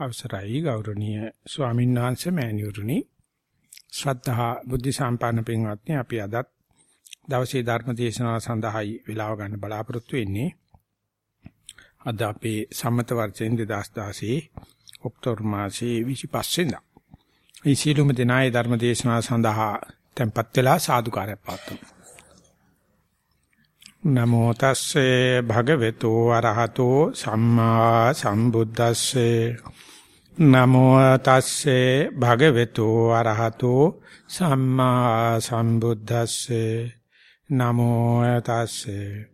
අවසරයි ගෞරවනීය ස්වාමීන් වහන්සේ මෑණිවරුනි ශ්‍රද්ධා බුද්ධ සම්පන්න පින්වත්නි අපි අදත් දවසේ ධර්ම දේශනාව සඳහායි වේලාව ගන්න බලාපොරොත්තු වෙන්නේ අද අපේ සම්මත වර්ෂයෙන් 2016 ඔක්තෝබර් මාසයේ 25 වෙනිදා. මේ සීලුම දිනායේ ධර්ම දේශනාව සඳහා tempත් වෙලා සාදුකාරයක් පවත්වමු. නමෝ තස්සේ භගවතු අරහතෝ සම්මා සම්බුද්දස්සේ නමෝ තස්සේ භගවතු අරහතෝ සම්මා සම්බුද්දස්සේ. නමෝ තස්සේ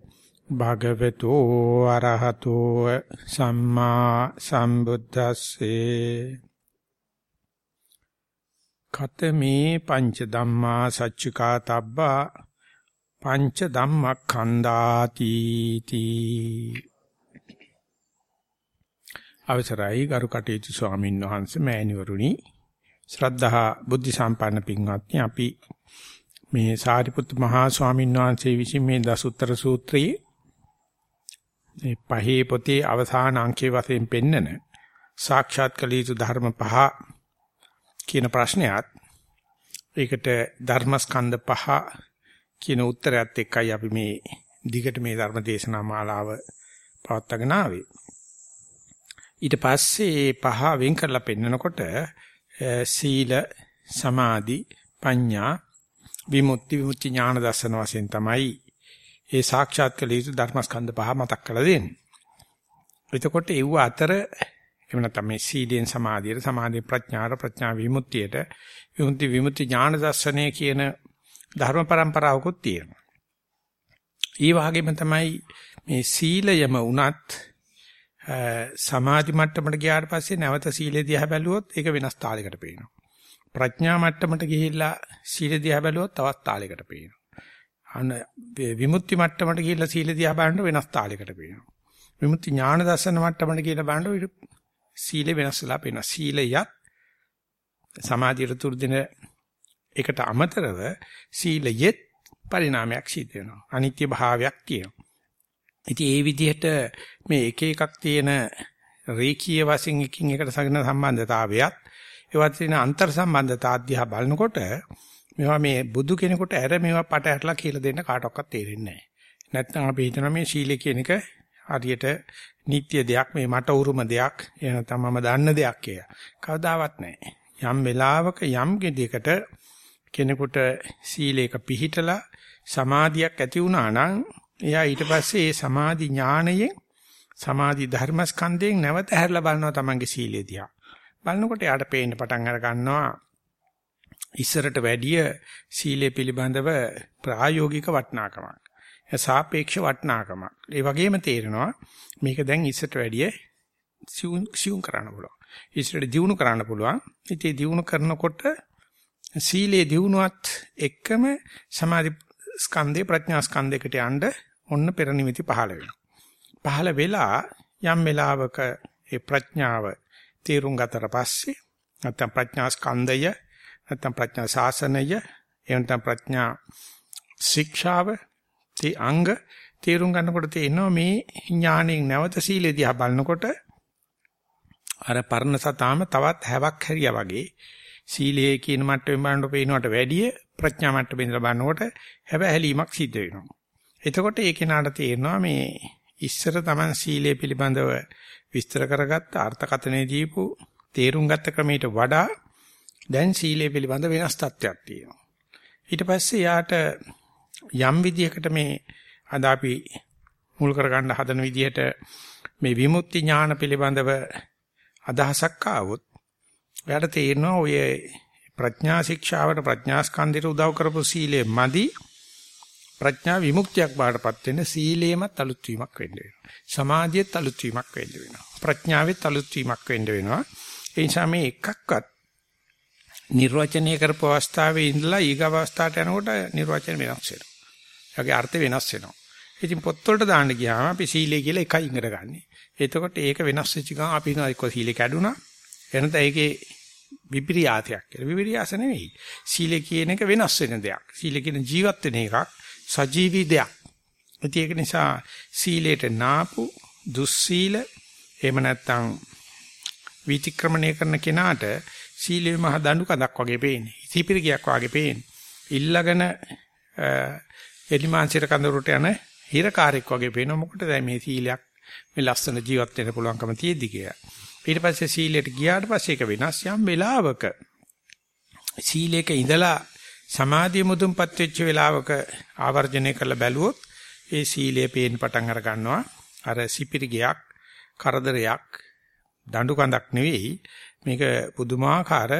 භගවතු අරහතෝ සම්මා සම්බුද්දස්සේ. කතමේ පංච ධම්මා සච්චිකා තබ්බා පංච ධම්මඛණ්ඩාති තී අවසරයි ගරු කටයුතු ස්වාමින් වහන්සේ මෑණිවරුනි ශ්‍රද්ධා බුද්ධ සම්පන්න පින්වත්නි අපි මේ සාරිපුත්තු මහා ස්වාමීන් වහන්සේ විසින් මේ දසුත්තර සූත්‍රයේ මේ පහේ පොතේ අවසාන අංකයේ වශයෙන් පෙන්නන සාක්ෂාත් කළ යුතු ධර්ම පහ කියන ප්‍රශ්නයත් ඒකට ධර්මස්කන්ධ පහ කියන උත්තරයත් එක්කයි අපි මේ දිගට මේ ධර්ම දේශනා මාලාව පවත්වාගෙන ආවේ. ඊට පස්සේ පහ වෙන් කරලා පෙන්නකොට සීල සමාධි ප්‍රඥා විමුක්ති විමුක්ති ඥාන දර්ශන වශයෙන් තමයි ඒ සාක්ෂාත් කළ යුතු ධර්මස්කන්ධ පහ මතක් කරලා දෙන්නේ. එතකොට ඒව අතර එහෙම නැත්නම් මේ සීලෙන් සමාධියට සමාධි ප්‍රඥාට ප්‍රඥා විමුක්තියට විමුක්ති විමුක්ති ඥාන දර්ශනය කියන ධර්ම પરම්පරාවකුත් තියෙනවා. ඊ වගේම තමයි මේ සීලයම උනත් සමාධි මට්ටමට ගියාට පස්සේ නැවත සීලය දිහා බැලුවොත් ඒක වෙනස් තාලයකට පේනවා. ප්‍රඥා මට්ටමට ගිහිල්ලා සීල දිහා බැලුවොත් තවත් තාලයකට පේනවා. අන විමුක්ති මට්ටමට ගිහිල්ලා සීල දිහා බලනකොට වෙනස් තාලයකට පේනවා. විමුක්ති ඥාන දර්ශන මට්ටමට ගිහිල්ලා බලනකොට සීල වෙනස් වෙලා පේනවා. සීලයත් සමාධියට තුරු දෙන එකට අමතරව සීලයෙත් පරිණාමයක් සිද්ධ වෙනවා. අනිත්‍ය භාවයක් තියෙනවා. ඉතින් ඒ විදිහට මේ එක එකක් තියෙන රේඛීය වශයෙන් එකින් එකට සගෙන සම්බන්ධතාවයත් ඒවත් තියෙන අන්තර් සම්බන්ධතා අධ්‍යා බලනකොට මේවා මේ බුදු කෙනෙකුට ඇර මේවා පට ඇරලා කියලා දෙන්න කාටවත් තේරෙන්නේ නැහැ. නැත්නම් අපි හිතනවා මේ සීලය කියන එක හරියට නිත්‍ය දෙයක් මේ මට උරුම දෙයක් එහෙම නැත්නම් මම දන්න දෙයක් කියලා. කවදාවත් නැහැ. යම් වෙලාවක යම් gedයකට කෙනෙකුට සීලයක පිහිටලා සමාධියක් ඇති වුණා නම් එයා ඊට පස්සේ ඒ සමාධි ඥාණයෙන් සමාධි ධර්මස්කන්ධයෙන් නැවත හැරලා බලනවා තමන්ගේ සීලය දිහා. බලනකොට එයාට පේන්න පටන් අර ගන්නවා ඉස්සරට වැඩිය සීලය පිළිබඳව ප්‍රායෝගික වටිනාකමක්. සාපේක්ෂ වටිනාකමක්. ඒ වගේම තේරෙනවා මේක දැන් ඉස්සරට වැඩිය සියුම් කරන්න පුළුවන්. ඉස්සරට දියුණු කරන්න පුළුවන්. ඉතින් දියුණු කරනකොට සීලේ දියුණුවත් එක්කම සමාධි ස්කන්ධේ ප්‍රඥා ස්කන්ධයකට යන්න ඔන්න පෙර නිමිති පහළ වෙනවා. පහළ වෙලා යම් වෙලාවක ඒ ප්‍රඥාව තේරුම් ගතට පස්සේ නැත්නම් ප්‍රඥා ස්කන්ධය නැත්නම් ප්‍රඥා ශාසනය එහෙනම් ප්‍රඥා ශික්ෂාව තේ අංග තේරුම් ගන්නකොට තේිනවා මේ ඥාණයෙන් නැවත සීලෙ දිහා බලනකොට අර පරණ සතාම තවත් හැවක් හැරියා වගේ සීලයේ කියන මට්ටමෙන් බලනකොට පේනවට වැඩිය ප්‍රඥා මට්ටමෙන් ඉඳලා බලනකොට හැබැහැලීමක් සිද්ධ වෙනවා. එතකොට ඒ කෙනාට තේරෙනවා මේ ඉස්සර Taman සීලය පිළිබඳව විස්තර කරගත්ත අර්ථකථනයේ දීපු තේරුම් ගත්ත ක්‍රමයට වඩා දැන් සීලය පිළිබඳ වෙනස් තත්ත්වයක් තියෙනවා. ඊට පස්සේ යාට යම් විදියකට මේ අද අපි මුල් කරගන්න හදන විදිහට මේ විමුක්ති ඥාන පිළිබඳව අදහසක් ආවොත් එයාට තේරෙනවා ඔය ප්‍රඥා ශික්ෂාවට ප්‍රඥා ස්කන්ධයට උදව් කරපු සීලය මදි ප්‍රඥා විමුක්තියක් බාටපත් වෙන සීලේමත් අලුත් වීමක් වෙන්න වෙනවා. සමාධියත් අලුත් වීමක් වෙන්න වෙනවා. ප්‍රඥාවෙත් අලුත් වීමක් වෙන්න වෙනවා. ඒ නිසා මේ එකක්වත් නිර්වචනය කරපු අවස්ථාවේ ඉඳලා ඊගව අවස්ථාවට යනකොට නිර්වචන වෙනස් වෙනවා. ඒගේ අර්ථය වෙනස් වෙනවා. ඉතින් පොත්වලට දාන්න ගියාම අපි සීලය කියලා එකයි ඉගෙන ගන්නෙ. එතකොට ඒක වෙනස් වෙච්ච ගමන් අපි හිතනවා එක්ක සීලේ කැඩුනා. එනත ඒකේ විපිරියාතයක් කියලා. විපිරියාස නෙවෙයි. සීලය කියන එක වෙනස් වෙන දෙයක්. සීලය කියන ජීවත් වෙන එකක්. සජීවී දෙයක්. ඒක නිසා සීලයට නාපු දුස්සීල එහෙම නැත්නම් විතික්‍රමණය කරන කෙනාට සීලේ මහ දඬු කඳක් වගේ පේන්නේ. සීපිරිගයක් වගේ පේන්නේ. ඉල්ලගෙන එලිමාංශයට කඳවුරට යන හිරකාරෙක් වගේ පේනවා. මොකටද මේ සීලයක් මේ ලස්සන ජීවත් වෙන්න පුළුවන්කම තියෙද්දි කියලා. ඊට පස්සේ සීලයට ගියාට පස්සේ ඒක වෙනස් යම් වෙලාවක සීලයක ඉඳලා සමාධිය මුදුන්පත් වෙච්ච වෙලාවක ආවර්ජනය කරලා බැලුවොත් ඒ සීලය පේන්න පටන් අර ගන්නවා. අර සිපිරිගයක්, කරදරයක්, දඬු කඳක් නෙවෙයි. මේක පුදුමාකාර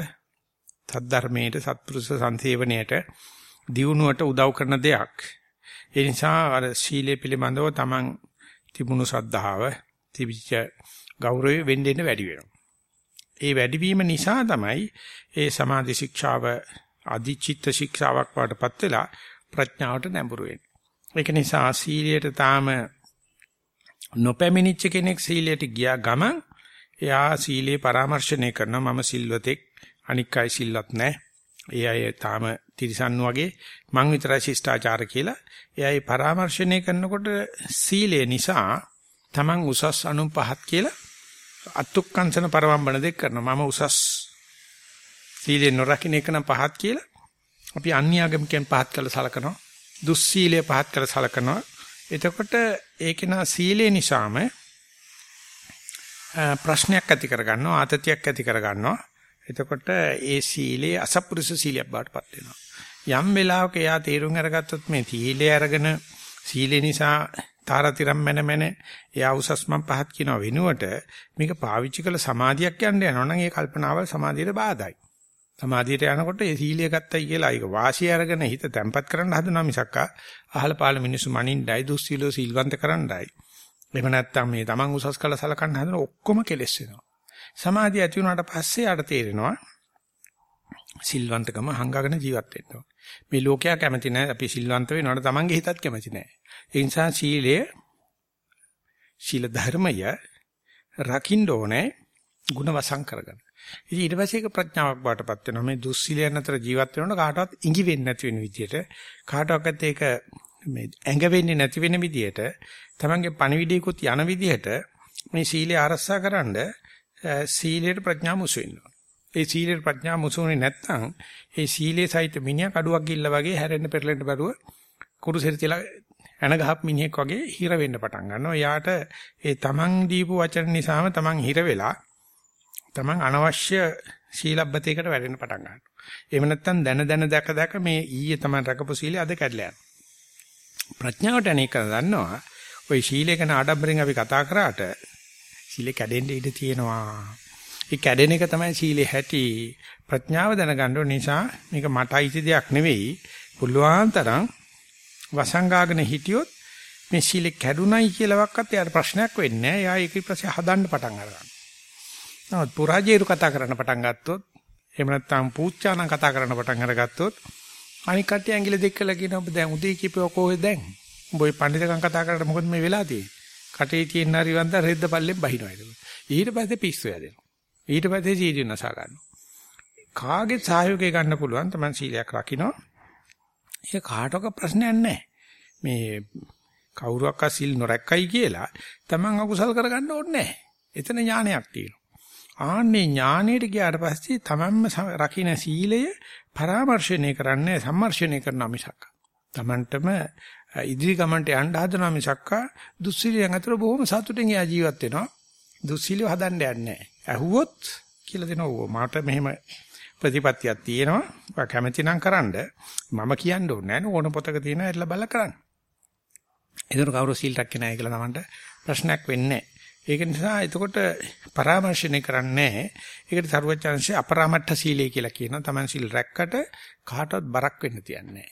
සද්ධර්මයේ සත්පුරුෂ සංසේවණයට දියුණුවට උදව් කරන දෙයක්. ඒ නිසා අර සීලය පිළිබඳව Taman තිබුණු ශ්‍රද්ධාව, තිබිච්ච ගෞරවය වෙන්න වෙන්න වැඩි වෙනවා. ඒ වැඩිවීම නිසා තමයි ඒ සමාධි ශික්ෂාව අධිචිත්ත ශික්ෂාවක් වඩපත් වෙලා ප්‍රඥාවට නැඹුරු වෙන්නේ. ඒක නිසා සීලයට තාම නොපැමිණිච්ච කෙනෙක් සීලයට ගියා ගමන් එයා සීලේ පරාමර්ශණය කරනවා මම සිල්වතෙක් අනික් අය සිල්වත් නැහැ. ඒ අය තාම තිරිසන් වගේ මං විතරයි ශිෂ්ටාචාර කියලා. එයා ඒ පරාමර්ශණය කරනකොට සීලය නිසා Taman උසස් අනුන් පහත් කියලා අත්ුක්කංශන පරවම්බන දෙක් කරනවා. මම උසස් සීලේ නොරකින්න එක නම් පහත් කියලා. අපි අන්‍යාගමිකයන් පහත් කළ සලකනවා. දුස්සීලය පහත් කළ සලකනවා. එතකොට ඒකේ නා සීලේ නිසාම ප්‍රශ්නයක් ඇති කරගන්නවා ආතතියක් ඇති කරගන්නවා එතකොට ඒ සීලේ අසපුරුෂ සීලයක් බාටපත් වෙනවා යම් වෙලාවක එයා තීරුම් අරගත්තොත් මේ සීලය අරගෙන සීලේ නිසා තාරතිරම් මැන මැන එයා උසස් මන් පහත් කියන වෙනුවට මේක පාවිච්චි කළ සමාධියක් යන්න යනවා නම් ඒ කල්පනාවල් සමාධියට බාධායි සමාධියට යනකොට ඒ සීලිය ගත්තයි කියලා ඒක වාසිය අරගෙන හිත තැම්පත් කරන්න හදනවා මිසක් අහල පාල මිනිස්සු මනින්ඩයි දුස්සීලෝ සීල්වන්ත කරන්නයි එහෙම නැත්නම් මේ Taman උසස් කළ සලකන්න හදන ඔක්කොම කෙලස් වෙනවා. සමාධිය ඇති වුණාට පස්සේ යාට තේරෙනවා සිල්වන්තකම හංගගෙන ජීවත් වෙන්න ඕන. මේ ලෝකයා කැමති නැහැ අපි සිල්වන්ත වෙනවට Tamanගේ හිතත් කැමති නැහැ. ඒ නිසා සීලය සීල ධර්මය රකින්න ඕනේ ಗುಣ වසං කරගන්න. ඉතින් ඊට පස්සේ ඒක ප්‍රඥාවක් බාටපත් වෙනවා. මේ දුස්සීලයන් අතර ජීවත් වෙනකොට කාටවත් ඉඟි වෙන්නේ නැති වෙන විදියට කාටවත් ඒක මේ ඇඟ වෙන්නේ නැති වෙන විදියට තමන්ගේ පණිවිඩයකුත් යන විදිහට මේ සීලය ආරක්ෂාකරනද සීලයට ප්‍රඥා මුසු වෙනවා. ඒ සීලයට ප්‍රඥා මුසුනේ නැත්නම් ඒ සීලේ සහිත මිනිහා කඩුවක් ගිල්ල වගේ හැරෙන්න පෙරලෙන්න බැරුව කුරුසෙට තියලා එන ගහක් මිනිහෙක් වගේ හිර වෙන්න පටන් ගන්නවා. යාට ඒ තමන් දීපු වචන නිසාම තමන් හිර වෙලා තමන් අනවශ්‍ය සීලබ්බතයකට වැටෙන්න පටන් ගන්නවා. එහෙම නැත්නම් දැන දැන දැක දැක මේ ඊයේ තමන් රකපු සීලය අද කැඩලා යනවා. ප්‍රඥාවට අනේක දන්නවා ওই ශීලය ගැන ආඩම්බරෙන් අපි කතා කරාට ශීලේ කැඩෙන්න ඉඩ තියෙනවා. ඒ කැඩෙන එක තමයි ශීලේ හැටි. ප්‍රඥාව දැනගන්න ඕන නිසා මේක මට අයිති දෙයක් නෙවෙයි. පුළුවන් තරම් වසංගාගෙන හිටියොත් මේ ශීලේ කැඩුනයි කියලාවත් එයාට ප්‍රශ්නයක් වෙන්නේ නැහැ. එයා ඒක ඊපස්සේ හදන්න පටන් අරගන්නවා. නමුත් පුරාජේරු කතා කරන්න පටන් ගත්තොත් එහෙම නැත්නම් පූච්චානම් කතා කරන්න පටන් අරගත්තොත් අනික කට්ටිය ඇඟිලි දෙක කළා කියන ඔබ දැන් උදේ කිපේ කොහෙද දැන්? උඹ ওই පඬිතුකම් කතා කරලා මොකද මේ වෙලා තියෙන්නේ? කටේ තියෙන හරි වන්ද රෙද්ද පල්ලෙන් බහිනවා ඒක. ඊට පස්සේ පිස්සු යදෙනවා. ඊට පස්සේ සීඩිය නසා ගන්නවා. කාගේ සහයෝගය ගන්න පුළුවන් තමයි සීලයක් රකින්න. ඒක කාටක ප්‍රශ්නයක් නැහැ. මේ කවුරුවක් අසිල් නොරැක්කයි කියලා Taman අකුසල් කරගන්න ඕනේ නැහැ. එතන ඥානයක් තියෙනවා. ආන්නේ ඥානෙට ගියාට පස්සේ Tamanම රකින්න සීලය පරාමර්ශණය කරන්නේ සම්මර්ෂණය කරන මිසක්. Tamanටම ඉදිරි ගමන්ට යන්න හදනවා මිසක් දුස්සීලියන් අතර බොහොම සතුටින් එයා ජීවත් වෙනවා. දුස්සීලිය හදන්න යන්නේ නැහැ. ඇහුවොත් කියලා දෙනවා. මට මෙහෙම ප්‍රතිපත්තියක් තියෙනවා. ඔයා කැමති නම් කරන්න. මම කියන්න ඕනේ නැහැ. ඕන පොතක තියෙනවා එట్లా බල කරන්න. ඒතර කවුරු සීල් රැක්කේ නැහැ කියලා තමන්ට ප්‍රශ්නයක් වෙන්නේ නැහැ. ඒක නිසා එතකොට පරාමර්ශණය කරන්නේ ඒකට සරුවචාන්සේ අපරාමට්ඨ සීලය කියලා කියනවා. Taman සීල් රැක්කට කාටවත් බරක් වෙන්න තියන්නේ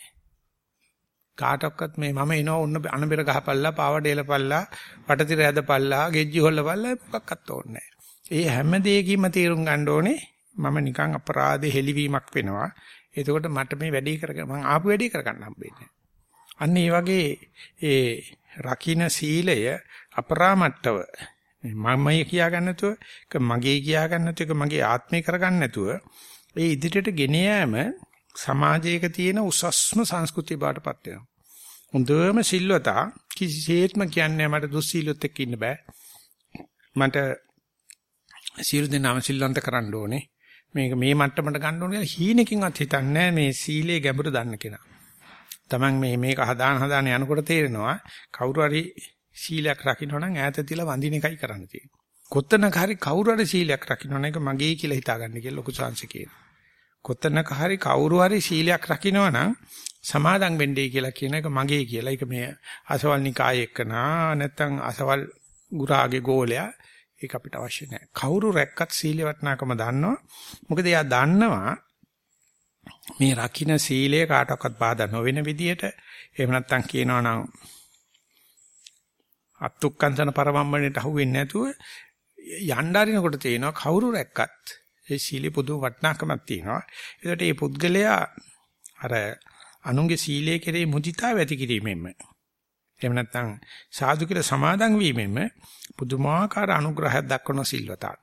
කාටවත් මේ මම එනවා ඔන්න අනබෙර ගහපල්ලා පාවඩ එලපල්ලා වටතිර ඇදපල්ලා ගෙජ්ජි හොල්ලපල්ලා මොකක්වත් ඕනේ ඒ හැම දෙයකින්ම තීරුම් ගන්න ඕනේ මම නිකන් අපරාධේ හෙලිවීමක් වෙනවා. එතකොට මට මේ වැඩේ කරගන්න මම ආපු වැඩේ කරගන්න හම්බෙන්නේ. අන්න ඒ වගේ ඒ රකින්න සීලය අපරාමට්ටව මමයි කියා ගන්න නැතුව, ඒක මගේ කියා ගන්න නැතුව, ඒක මගේ ආත්මේ කරගන්න නැතුව ඒ ඉදිරියට ගෙන යෑම සමාජයක තියෙන උසස්ම සංස්කෘතිය බාටපත් වෙනවා. හොඳම සිල්වතා කිසිසේත්ම කියන්නේ මට දුස්සීලොත් එක්ක ඉන්න බෑ. මට සියලු දෙනාම සිල්වන්ත කරන්න ඕනේ. මේක මේ මට්ටමට ගන්න ඕනේ කියලා හීනකින්වත් හිතන්නේ මේ සීලේ ගැඹුර දන්න කෙනා. Taman මේ මේක හදාන හදාන යනකොට තේරෙනවා කවුරු හරි සීලයක් රකින්න නම් ඈත තියලා වඳින එකයි කරන්න තියෙන්නේ. කොතනක හරි කවුරු හරි සීලයක් රකින්න නම් ඒක මගේ කියලා හිතාගන්න කියලා ලොකු සංශ කියනවා. කොතනක හරි කවුරු හරි සීලයක් රකින්න නම් සමාදම් වෙන්නයි කියලා කියන එක මගේ කියලා. ඒක මේ අසවල් නිකායේ එක්කනා නැත්තම් අසවල් ගුරාගේ ගෝලයා ඒක අපිට අවශ්‍ය නැහැ. කවුරු රැක්කත් සීලේ වටිනාකම දන්නවා. මොකද එයා දන්නවා මේ රකින්න සීලය කාටවත් බාධා නොවන විදියට එහෙම නැත්තම් කියනවා නම් අත්ුක්කංශන පරමම්මණයට අහුවෙන්නේ නැතුව යන්න අරිනකොට තේනවා කවුරු රැක්කත් ඒ සීලේ පුදුම වටිනාකමක් තියෙනවා. ඒකට මේ පුද්ගලයා අර අනුන්ගේ සීලයේ කෙරේ මුදිතාව ඇති කිරීමෙන්ම එහෙම නැත්නම් සාදු කියලා සමාදන් වීමෙන්ම පුදුමාකාර අනුග්‍රහයක් දක්වන සිල්වතා.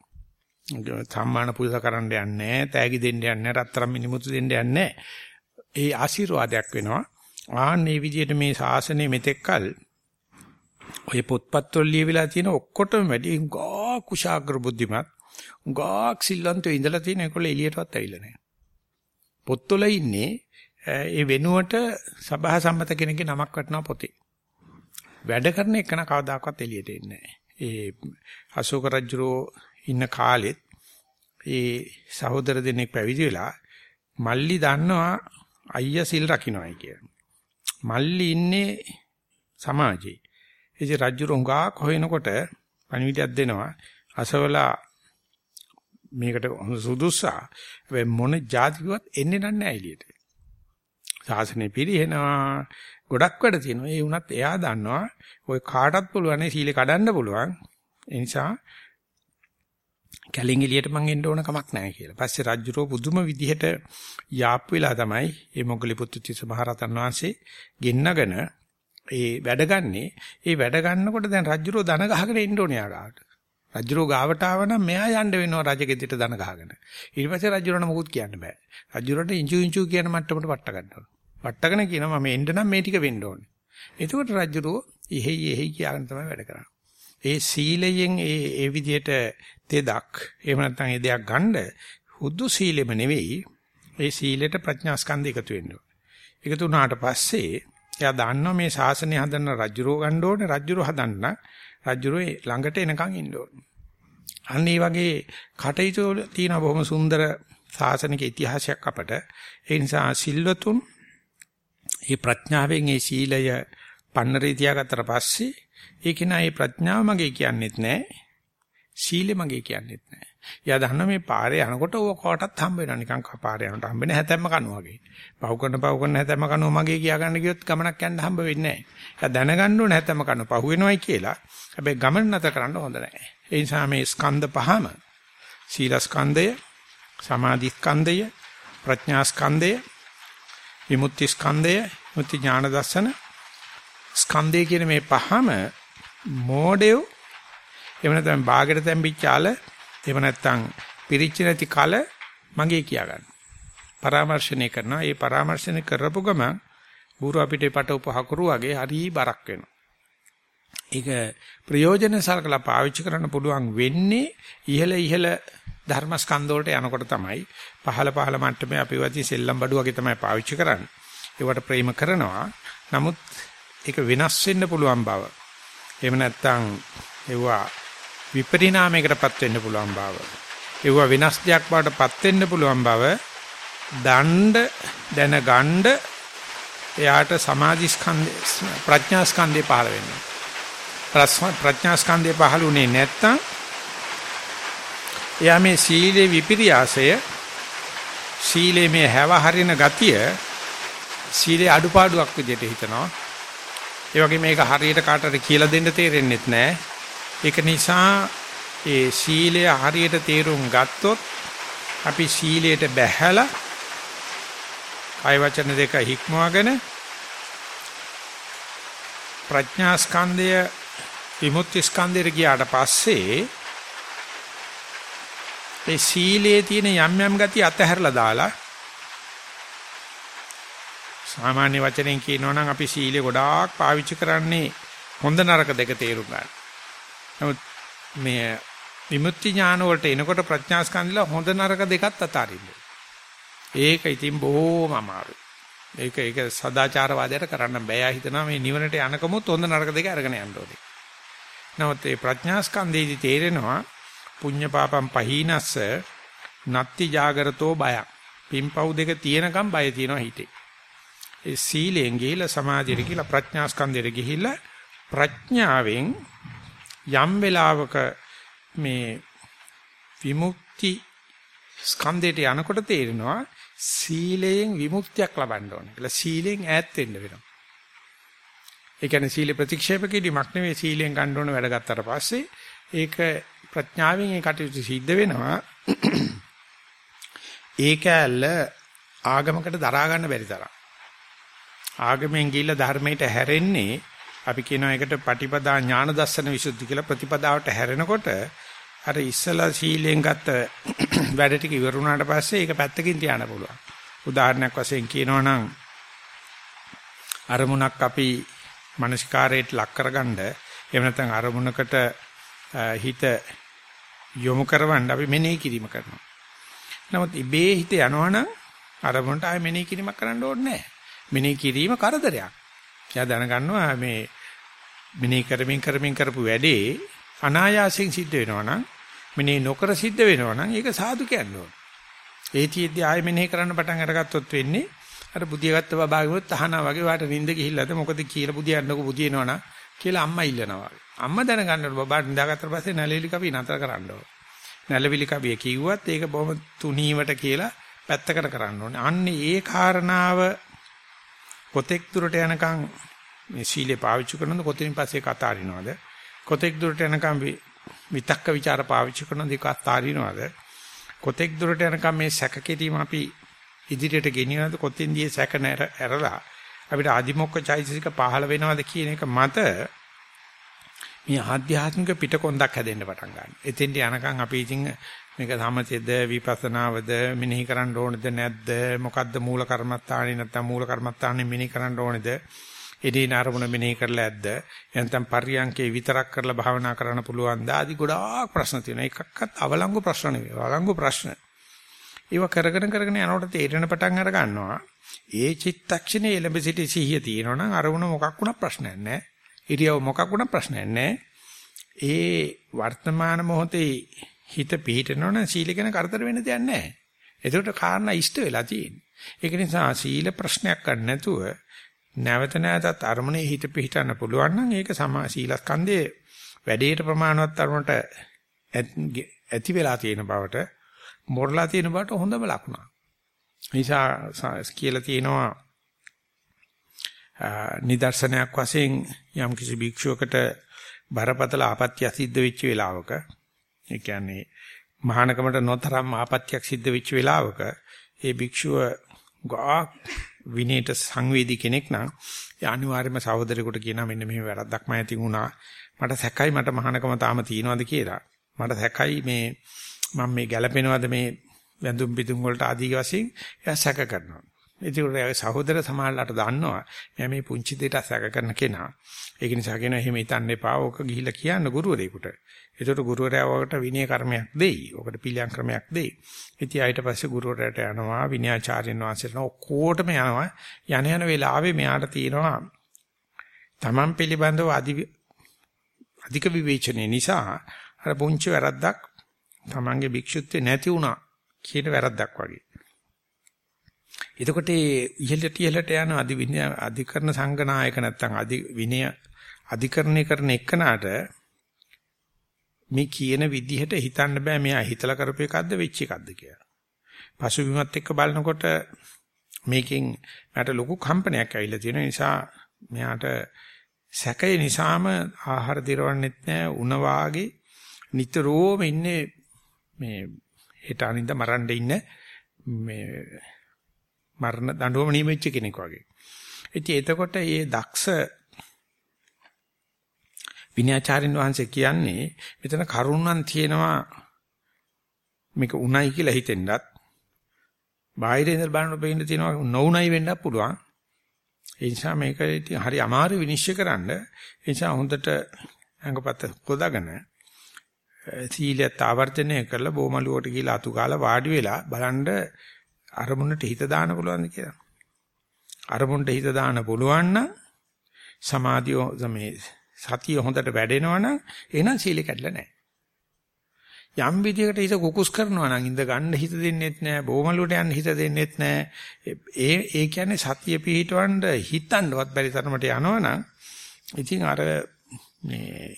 සම්මාන පූජා කරන්න යන්නේ තෑගි දෙන්න යන්නේ රත්තරන් මිනිමුතු දෙන්න යන්නේ ඒ ආශිර්වාදයක් වෙනවා. ආන් මේ විදිහට මේ ශාසනය මෙතෙක්කල් ඔය පොත්පත් වල ලියවිලා තියෙන ඔක්කොටම වැඩි ගා කුශාග්‍ර බුද්ධිමත් ගාක් සිල්වන්තෝ ඉඳලා තියෙන ඒගොල්ලෝ එළියටවත් ඇවිල්ලා නැහැ. පොත්වල ඉන්නේ ඒ වෙනුවට සභා සම්මත කෙනෙක්ගේ නමක් වටනවා පොතේ. වැඩ කරන එකන කවදාකවත් එළියට එන්නේ නැහැ. ඒ අශෝක රජුරෝ ඉන්න කාලෙත් ඒ සහෝදර දෙනෙක් පැවිදි වෙලා මල්ලි දන්නවා අයියා සිල් රකින්නයි කියලා. මල්ලි ඉන්නේ සමාජේ. ඉතින් රජුරෝ හුඟක් හොයනකොට පණිවිඩයක් දෙනවා. අසවලා මේකට සුදුස්සා. හැබැයි මොන જાතිකවත් එන්නේ නැහැ එළියට. සාසනේ පිරිහෙනවා ගොඩක් වැඩ තියෙනවා. ඒ වුණත් එයා දන්නවා ඔය කාටත් පුළුවන් සීලේ කඩන්න පුළුවන්. ඒ නිසා කැලෙන් එළියට මං එන්න ඕන කමක් නැහැ කියලා. පස්සේ රජුරෝ පුදුම විදිහට යාප් වෙලා තමයි මේ මොග්ගලි පුත්තිස්ස මහරතන් වහන්සේ ගෙන්නගෙන ඒ වැඩ ගන්නේ. ඒ වැඩ ගන්නකොට දැන් රජුරෝ දන ගහගෙන එන්න ඕනේ යාගාට. රජුරෝ ගාවට ආව නම් මෙයා යන්න වෙනවා රජගෙදරට දන ගහගෙන. ඊට පස්සේ රජුරණ මොකුත් කියන්න බෑ. රජුරට ඉංචු ඉංචු කියන මට්ටමට වට ගන්නවා. වට්ටගෙන කියනවා මම එන්න නම් මේ ටික වෙන්න ඕනේ. එතකොට රජුරෝ ඉහෙයි ඉහෙයි කියලාගෙන තමයි වැඩ කරන්නේ. ඒ සීලයෙන් ඒ ඒ විදිහට තෙදක් එහෙම නැත්නම් ඒ දෙයක් ගන්න හුදු සීලෙම නෙවෙයි ඒ සීලෙට ප්‍රඥා ස්කන්ධ එකතු වෙන්න ඕනේ. එකතු වුණාට පස්සේ එයා දන්නවා මේ ශාසනය හදන්න රජුරෝ ගන්න ඕනේ රජුරෝ හදන්න රජුරෝ ළඟට එනකන් ඉන්න ඕනේ. අන්න ඒ වගේ කටයුතු තියෙන බොහොම සුන්දර ශාසනික ඉතිහාසයක් අපට ඒ නිසා සිල්වතුන් මේ ප්‍රඥාවෙන් මේ සීලය පන්නරේ තියාගත්තට පස්සේ ඒක නෑ මේ ප්‍රඥාව මගේ කියන්නෙත් නෑ සීලෙ මගේ කියන්නෙත් නෑ. එයා දන්නා මේ පාරේ යනකොට ඕක කොටත් හම්බ වෙනවා නිකන් පාරේ යනකොට හම්බ වෙන හැතැම්ම කනවා වගේ. පව් කරන පව් කරන හැතැම්ම කනවා මගේ කියා ගන්න ගියොත් ගමනක් යන්න හම්බ වෙන්නේ නෑ. එයා දැනගන්න ඕනේ හැතැම්ම කනවා පහු වෙනවයි කියලා. හැබැයි ගමන නැත කරන්න හොඳ නෑ. ඒ නිසා මේ ස්කන්ධ පහම සීල ස්කන්ධය, සමාධි ස්කන්ධය, ප්‍රඥා ස්කන්ධය, විමුක්ති ස්කන්ධය, මුක්ති ඥාන දර්ශන ස්කන්ධය කියන මේ පහම මෝඩයෝ එහෙම නැත්නම් ਬਾගෙට තැම්පිච්ච ආල එහෙම නැත්නම් පිරිච්ච නැති කල මගේ කියා ගන්න. පරාමර්ශණය කරනවා. ඒ පරාමර්ශණය කරපු ගමන් බුරු අපිට පට උපහකරු වගේ හරි බරක් වෙනවා. ඒක ප්‍රයෝජන සලකලා පාවිච්චි කරන්න පුළුවන් වෙන්නේ ඉහළ ඉහළ ධර්මස්කන්ධ වලට යනකොට තමයි පහළ පහළ මට්ටමේ අපි වදී සෙල්ලම් බඩු වගේ තමයි පාවිච්චි කරන්නේ. ඒවට ප්‍රේම කරනවා. නමුත් ඒක වෙනස් වෙන්න පුළුවන් බව. එහෙම නැත්නම් ඒවා විපරිණාමයකටපත් වෙන්න පුළුවන් බව. ඒවා වෙනස් දෙයක් බවටපත් වෙන්න පුළුවන් බව දණ්ඩ දැනගණ්ඩ එයාට සමාධි ස්කන්ධ ප්‍රඥා ස්කන්ධේ පහළ වෙනවා. ප්‍රඥා ස්කන්ධේ පහළුනේ නැත්තම් එයා මේ සීලේ විපිරියාසය සීලේ මේ හැව හරින ගතිය සීලේ අඩුපාඩුවක් විදිහට හිතනවා ඒ වගේ මේක හරියට කාටද කියලා දෙන්න තේරෙන්නේ නැහැ. ඒක නිසා ඒ සීලය හරියට තේරුම් ගත්තොත් අපි සීලයට බැහැලා කය වචන දෙක හික්මවගෙන ප්‍රඥා ස්කන්ධය විමුක්ති ස්කන්ධයට ගියාට පස්සේ ඒ සීලයේ තියෙන යම් යම් ගති අතහැරලා දාලා සාමාන්‍ය වචනෙන් කියනවා නම් අපි සීලය ගොඩාක් පාවිච්චි කරන්නේ හොඳ නරක දෙක තේරුම් ගන්න. නමුත් මේ විමුක්ති ඥාන වලට එනකොට ප්‍රඥා ස්කන්ධල හොඳ නරක දෙකත් අතාරින්න. ඒක ඉතින් බොහොම අමාරුයි. ඒක ඒක සදාචාරවාදයට කරන්න බෑ. හිතනවා මේ නිවනට යනකමුත් හොඳ නරක දෙක අරගෙන යන්න ඕනේ. නමුත් මේ ප්‍රඥා ස්කන්ධයේදී තේරෙනවා පුඤ්ඤ පාපම් පහීනස්ස නත්ති జాగරතෝ බයක්. පිම්පව් දෙක තියෙනකම් බය තියෙනවා හිතේ. ඒ සීලෙන් ගිහිලා සමාධියට ගිහිලා ප්‍රඥා ස්කන්ධයට ගිහිලා ප්‍රඥාවෙන් යම් වෙලාවක මේ විමුක්ති ස්කන්ධයට යනකොට තේරෙනවා සීලයෙන් විමුක්තියක් ලබන්න ඕනේ කියලා සීලෙන් ඈත් වෙන්න වෙනවා. ඒ කියන්නේ සීල ප්‍රතික්ෂේප කිරීමක් නෙවෙයි සීලෙන් ගන්න ඕන වැඩ ගත්තට පස්සේ ඒක ප්‍රඥාවෙන් ඒ කටයුතු සිද්ධ වෙනවා. ඒක ඇල්ල ආගමකට දරා ගන්න බැරි තරම්. ආගමෙන් ගිහිල්ලා ධර්මයට හැරෙන්නේ අපි කියනවා ඒකට පටිපදා ඥාන දර්ශන විසුද්ධි කියලා ප්‍රතිපදාවට හැරෙනකොට අර ඉස්සලා සීලෙන් ගත්ත වැඩ ටික ඉවර වුණාට පස්සේ ඒක පැත්තකින් තියන්න පුළුවන්. උදාහරණයක් වශයෙන් කියනවා නම් අරමුණක් අපි මානසිකාරයට ලක් කරගන්න එහෙම නැත්නම් අරමුණකට හිත යොමු කරවන්න අපි මෙනෙහි කිරීම කරනවා. නමුත් ඉබේ හිත යනවනම් අරමුණට ආයෙ මෙනෙහි කිරීමක් කරන්න ඕනේ නැහැ. මෙනෙහි කිරීම කරදරයක්. එයා දැනගන්නවා මේ මෙනෙහි කරමින් කරමින් කරපු වැඩේ අනායාසයෙන් සිද්ධ වෙනවා නම් මෙනෙහි නොකර සිද්ධ වෙනවා නම් ඒක සාදු කියන්න ඕන. ඒතියෙද්දි ආයෙ මෙනෙහි කරන්න පටන් අරගත්තොත් වෙන්නේ අර බුදිය ගත්ත බබාගෙමුත් තහනා වගේ වාට නිින්ද ගිහිල්ලාද මොකද කියලා බුදියන්නකො බුදිනවනම් කියලා අම්මා ඉල්ලනවා. අම්මා දැනගන්නකොට බබාට නිදාගත්තට පස්සේ නැලවිලි කපි නතර කරන්න ඕන. නැලවිලි කපිය කිව්වත් ඒක බොහොම තුනීවට කියලා පැත්තකට කරන්න ඕනේ. අන්නේ ඒ කාරණාව කොතෙක් දුරට යනකම් මේ සීලේ පාවිච්චි කරනද කොතනින් පස්සේ කතාරිනවද? කොතෙක් දුරට යනකම් විතක්ක ਵਿਚාර පාවිච්චි කරන දෙක අතාරිනවද? කොතෙක් දුරට යනකම් මේ සැක කිරීම අපි ඉදිරියට ගෙනියනද කොතෙන්දී සැක නැර ඇරලා අපිට ආදිමොක්ක චෛතසික පහළ වෙනවද කියන එක මත මේ ආධ්‍යාත්මික පිටකොන්දක් හැදෙන්න පටන් ගන්නවා. එතෙන්ට යනකම් අපි ඉතින් මේක සමතේද විපස්සනාවද මෙනෙහි කරන්න ඕනද නැද්ද මොකද්ද මූල කර්මත්තානේ නැත්නම් මූල කර්මත්තානේ මෙනෙහි කරන්න ඕනේද එදින අරමුණ මෙනෙහි කරලා ඇද්ද? නැත්නම් පර්යංකේ විතරක් කරලා භාවනා කරන්න පුළුවන් ද? ආදි ගොඩාක් ප්‍රශ්න තියෙනවා. එකක්වත් අවලංගු ප්‍රශ්න නෙවෙයි. අවලංගු ප්‍රශ්න. ඒව කරගෙන කරගෙන යනකොට තේරෙන පටන් අර ගන්නවා. ඒ චිත්තක්ෂණයේ එළඹ සිටි සිහිය තියෙනවනම් අරමුණ මොකක් වුණා ප්‍රශ්නයක් නැහැ. ඉරියව මොකක් වුණා ප්‍රශ්නයක් නැහැ. ඒ වර්තමාන මොහොතේ හිත පිහිටනවනම් සීල ගැන කරදර වෙන්න දෙයක් නැහැ. ඒකට කාරණා ඉෂ්ට වෙලා තියෙන්නේ. ඒක නිසා සීල ප්‍රශ්නයක් ගන්න නැතුව නැවත නැවතත් අරමුණේ හිත පිහිටන්න පුළුවන් නම් ඒක සමා සීලස්කන්ධයේ වැඩේට ප්‍රමාණවත් තරමට ඇති වෙලා තියෙන බවට මොරලා තියෙන බවට හොඳම ලකුණක්. නිසා කියලා තියෙනවා නිදර්ශනයක් වශයෙන් යම් කිසි භික්ෂුවකට බරපතල ආපත්‍ය සිද්ධ වෙච්ච වෙලාවක ඒ කියන්නේ මහානකමට නොතරම් ආපත්‍යක් සිද්ධ වෙච්ච වෙලාවක ඒ භික්ෂුව ගා විනයට සංවේදී කෙනෙක් නම් ඒ අනිවාර්යයෙන්ම සහෝදරයෙකුට කියනවා මෙන්න මෙහෙම වැරද්දක් මම ඇති වුණා මට සැකයි මට මහානකම තාම තියෙනවද කියලා මට සැකයි මේ මම මේ ගැළපෙනවද මේ වැඳුම් පිටුම් වලට ආදී වශයෙන් එයා සැක කරනවා ඒකට සහෝදර සමාජලට දන්නවා මෙයා මේ පුංචි දෙයට සැක කරන කෙනා. ඒක නිසා කියනවා එහෙම හිතන්න එපා. ඕක ගිහිල්ලා කියන්න ගුරුවරයෙකුට. ඒකට ගුරුවරයා ඔකට විනය කර්මයක් දෙයි. ඔකට පිළියම් ක්‍රමයක් දෙයි. ඉතින් ආයෙත් පස්සේ ගුරුවරයාට යනවා විනයාචාර්යන් වහන්සේට ඔක්කොටම යනවා. යන යන වෙලාවේ මෙයාට තියෙනවා තමන් පිළිබඳව අධික විවේචනය නිසා අර පුංචි වැරද්දක් තමන්ගේ භික්ෂුත්වේ නැති වුණා කියන වැරද්දක් වගේ. එතකොට ඉහළට ඉහළට යන අධි විනය අධිකරණ සංගනායක නැත්තම් අධි විනය අධිකරණය කරන එකනට මේ කියන විදිහට හිතන්න බෑ මෙයා හිතලා කරපු එකක්ද වෙච්ච එකක්ද කියලා. පසුබිමත් එක්ක බලනකොට මේකෙන් මට ලොකු කම්පනයක් ඇවිල්ලා තියෙන නිසා මෙයාට සැකේ නිසාම ආහාර දිරවන්නෙත් නෑ උණ වාගේ නිතරම ඉන්නේ මේ හෙට අනින්ද මරන්න ඉන්න මේ මරණ දඬුවම නියමෙච්ච කෙනෙක් වගේ. ඉතින් එතකොට මේ දක්ෂ විනයාචාරින් වහන්සේ කියන්නේ මෙතන කරුණන් තියෙනවා මේක උණයි කියලා හිතෙන්නත් බාහිරින් ඉඳලා බලනකොට පේන්න තියෙනවා නොඋණයි වෙන්නත් පුළුවන්. ඒ නිසා මේක ඉතින් හරි අමාරු විනිශ්චය කරන්න. ඒ නිසා හොඳට අංගපත පොදාගෙන සීලයත් ආවර්ජනය කරලා බොමලුවට ගිහලා අතු කාලා වාඩි වෙලා බලන්න අරමුණට හිත දාන්න පුළුවන්ද කියලා. අරමුණට හිත දාන්න පුළුවන් නම් සමාධිය මේ සතිය හොඳට වැඩෙනවා නම් එහෙනම් සීල කැඩලා නැහැ. යම් විදියකට හිත කුකුස් කරනවා නම් ඉඳ ගන්න හිත දෙන්නෙත් නැහැ බොමලුවට යන්න හිත දෙන්නෙත් නැහැ. ඒ ඒ කියන්නේ සතිය පිහිටවන්න හිතන්නවත් බැරි තරමට යනවනම් ඉතින් අර මේ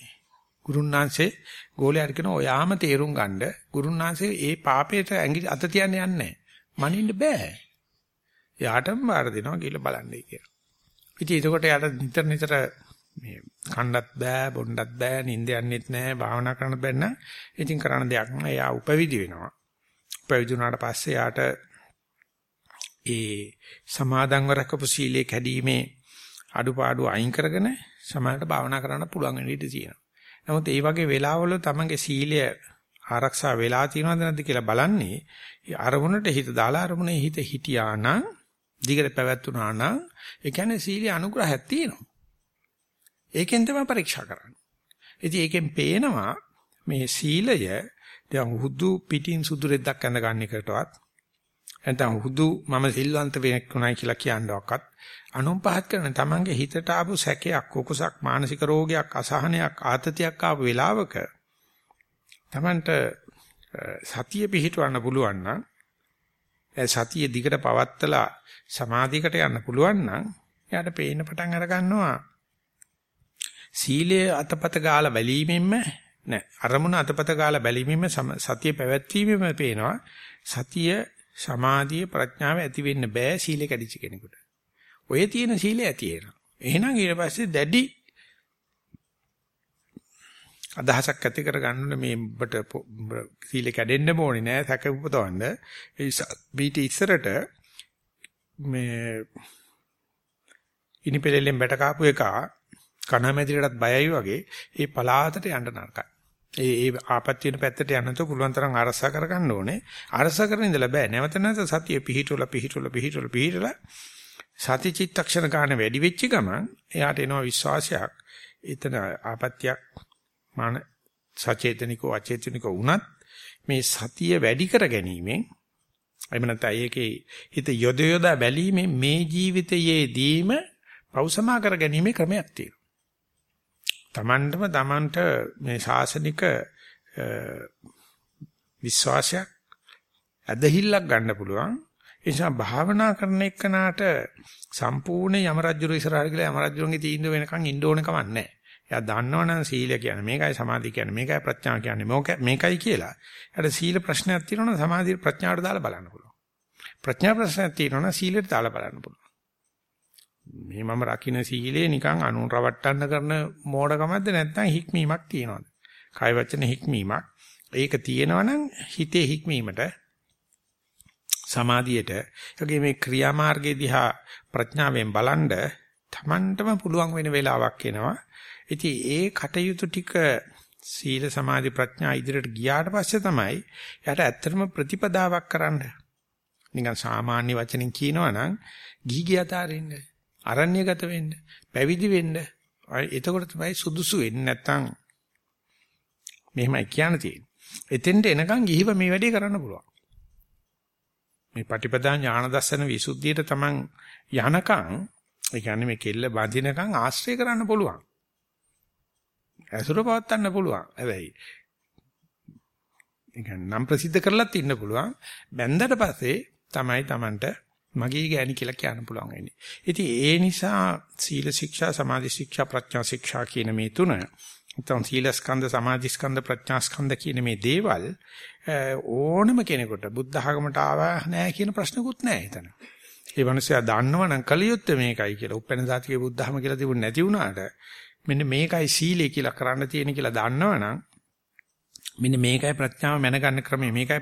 ගුරුන්නාංශේ ගෝලයට කියන ඔයාම තේරුම් ගන්න ගුරුන්නාංශේ ඒ පාපයට ඇඟි අත තියන්න යන්නේ නැහැ. මනින්න බෑ. යාටම බාර දෙනවා කියලා බලන්නයි කියලා. ඉතින් එතකොට යාට නිතර නිතර මේ කණ්ඩත් බෑ බොණ්ඩත් බෑ නිින්ද යන්නෙත් නෑ භාවනා කරන්න බැන්න ඉතින් කරන්න දෙයක් නෑ එයා උපවිදි වෙනවා. උපවිදි වුණාට පස්සේ යාට ඒ සමාදන්ව රැකපු සීලේ කැඩීමේ අඩුපාඩු අයින් කරගෙන සමාලට භාවනා කරන්න පුළුවන් වෙන ඉඩ තියෙනවා. නමුත් ඒ වගේ වෙලාවල තමන්ගේ සීලය ආරක්ෂා වෙලා තියෙනවද නැද්ද කියලා බලන්නේ අරමුණට හිත දාලා අරමුණේ හිත හිටියා නම් දිගට පැවැත්ුණා නම් ඒ කියන්නේ සීලේ අනුග්‍රහයක් තියෙනවා. ඒකෙන් තමයි පරීක්ෂා කරන්නේ. ඉතින් ඒකෙන් පේනවා මේ සීලය දැන් හුදු පිටින් සුදු රෙද්දක් ඇඳ ගන්න එකටවත් නැත්නම් හුදු මම සිල්වන්ත වෙනෙක් උනායි කියලා කියනවක්වත් අනුන් පහත් කරන තමන්ගේ හිතට ආපු සැකයක් කුකුසක් මානසික රෝගයක් අසහනයක් ආතතියක් ආපු වෙලාවක තමන්ට සතිය පිහිටවන්න පුළුවන් නම් සතිය දිගට පවත්තලා සමාධියකට යන්න පුළුවන් නම් එයාට පේන්න පටන් අර ගන්නවා සීලයේ අතපත ගාලා බැලීමෙන්ම නෑ අරමුණ අතපත ගාලා බැලීමෙන්ම සතිය පැවැත්වීමෙම පේනවා සතිය සමාධිය ප්‍රඥාව ඇති වෙන්න බෑ සීලේ කැඩිච්ච කෙනෙකුට. ඔය තියෙන සීලේ ඇති වෙනවා. එහෙනම් ඊට පස්සේ දැඩි අදහසක් ඇති කර ගන්න මේ ඔබට සීලේ කැඩෙන්න ඕනේ නෑ සැක උපදවන්න. ඒ බීටි ඉස්සරට මේ ඉනිපෙලෙල්ලෙන් බැට කාපු එකා කණමැදිරටත් බයයි වගේ ඒ පලාතට යන්න නරකයි. ඒ ඒ ආපත්‍ය වෙන පැත්තට යන්නතෝ පුළුවන් තරම් අරසා කරගන්න ඕනේ. අරසා කරගෙන ඉඳලා බෑ. නැවත නැවත සතිය පිහිටුවලා පිහිටුවලා පිහිටුවලා පිහිටලා සති චිත්තක්ෂණ ගන්න වැඩි වෙච්ච ගමන් එයාට එනවා විශ්වාසයක්. එතන ආපත්‍යක් මාන සචේතනිකව අචේතනිකව වුණත් මේ සතිය වැඩි කර ගැනීමෙන් එහෙම නැත්නම් ඒකේ හිත යොද යොදා බැලීමෙන් මේ ජීවිතයේදීම පෞසමා කර ගැනීමේ ක්‍රමයක් තියෙනවා. Tamanටම Tamanට මේ ශාසනික විශ්වාසයක් ඇදහිල්ලක් ගන්න පුළුවන්. ඒ නිසා භාවනා කරන එක්කනාට සම්පූර්ණ යම රජුරු ඉස්සරහට ගිහලා යම රජුරුන්ගේ තීන්දුව වෙනකන් ඉන්න ඕන කමක් නැහැ. එයා දන්නවනම් සීල කියන්නේ මේකයි සමාධි කියන්නේ මේකයි ප්‍රඥා කියන්නේ මේකයි කියලා. එයාට සීල ප්‍රශ්නයක් තියෙනවනම් සමාධි ප්‍රඥාවට දාලා බලන්න පුළුවන්. ප්‍රඥා ප්‍රශ්නයක් තියෙනවනම් සීලයට දාලා බලන්න පුළුවන්. මේ මම රකින්න සීලේ නිකන් අනුන් රවට්ටන්න කරන මෝඩකමක්ද නැත්නම් හික්මීමක් තියනවද? කය වචන හික්මීමක්. ඒක තියෙනවනම් හිතේ හික්මීමට සමාධියට යගේ මේ ක්‍රියාමාර්ගයේ දිහා ප්‍රඥාවෙන් බලන්ඩ Tamanටම පුළුවන් වෙන වෙලාවක් එනවා. ඉතින් ඒ කටයුතු ටික සීල සමාධි ප්‍රඥා ඉදිරියට ගියාට පස්සේ තමයි යාට ඇත්තටම ප්‍රතිපදාවක් කරන්න. නිකන් සාමාන්‍ය වචනින් කියනවා නම් ගිහි ගියතරින්නේ අරණ්‍යගත වෙන්න, පැවිදි වෙන්න. එතකොට තමයි සුදුසු වෙන්නේ නැත්තම් මෙහෙමයි කියන්න තියෙන්නේ. එතෙන්ට එනකන් ගිහිව මේ වැඩේ කරන්න පුළුවන්. මේ පටිපදා ඥාන දර්ශන විසුද්ධියට තමන් යනකම් ඒ කියන්නේ මේ කෙල්ල බඳිනකම් ආශ්‍රය කරන්න පුළුවන්. ඇසුර පවත්වන්න පුළුවන්. හැබැයි ඒ කියන්නේ නම් ප්‍රසිද්ධ කරලත් ඉන්න පුළුවන්. බැන්දට පස්සේ තමයි Tamanට මගේ ගෑණි කියලා කියන්න පුළුවන් වෙන්නේ. ඉතින් ඒ නිසා සීල ශික්ෂා, සමාධි ශික්ෂා, ප්‍රඥා ශික්ෂා කියන මේ තුන නැත්නම් සීල ස්කන්ධ, සමාධි ස්කන්ධ, ප්‍රඥා ස්කන්ධ කියන මේ දේවල් ඕනම කෙනෙකුට බුද්ධ ආගමට ආවා නැහැ කියන ප්‍රශ්නකුත් නැහැ එතන. ඒ මනුස්සයා දන්නවනම් කලියොත් මේකයි කියලා. උපැන්න සාතිකේ බුද්ධහම කියලා තිබුණ නැති වුණාට මෙන්න මේකයි සීලය කියලා කරන්න තියෙන කියලා දන්නවනම් මෙන්න මේකයි ප්‍රඥාව මැනගන්න ක්‍රමය මේකයි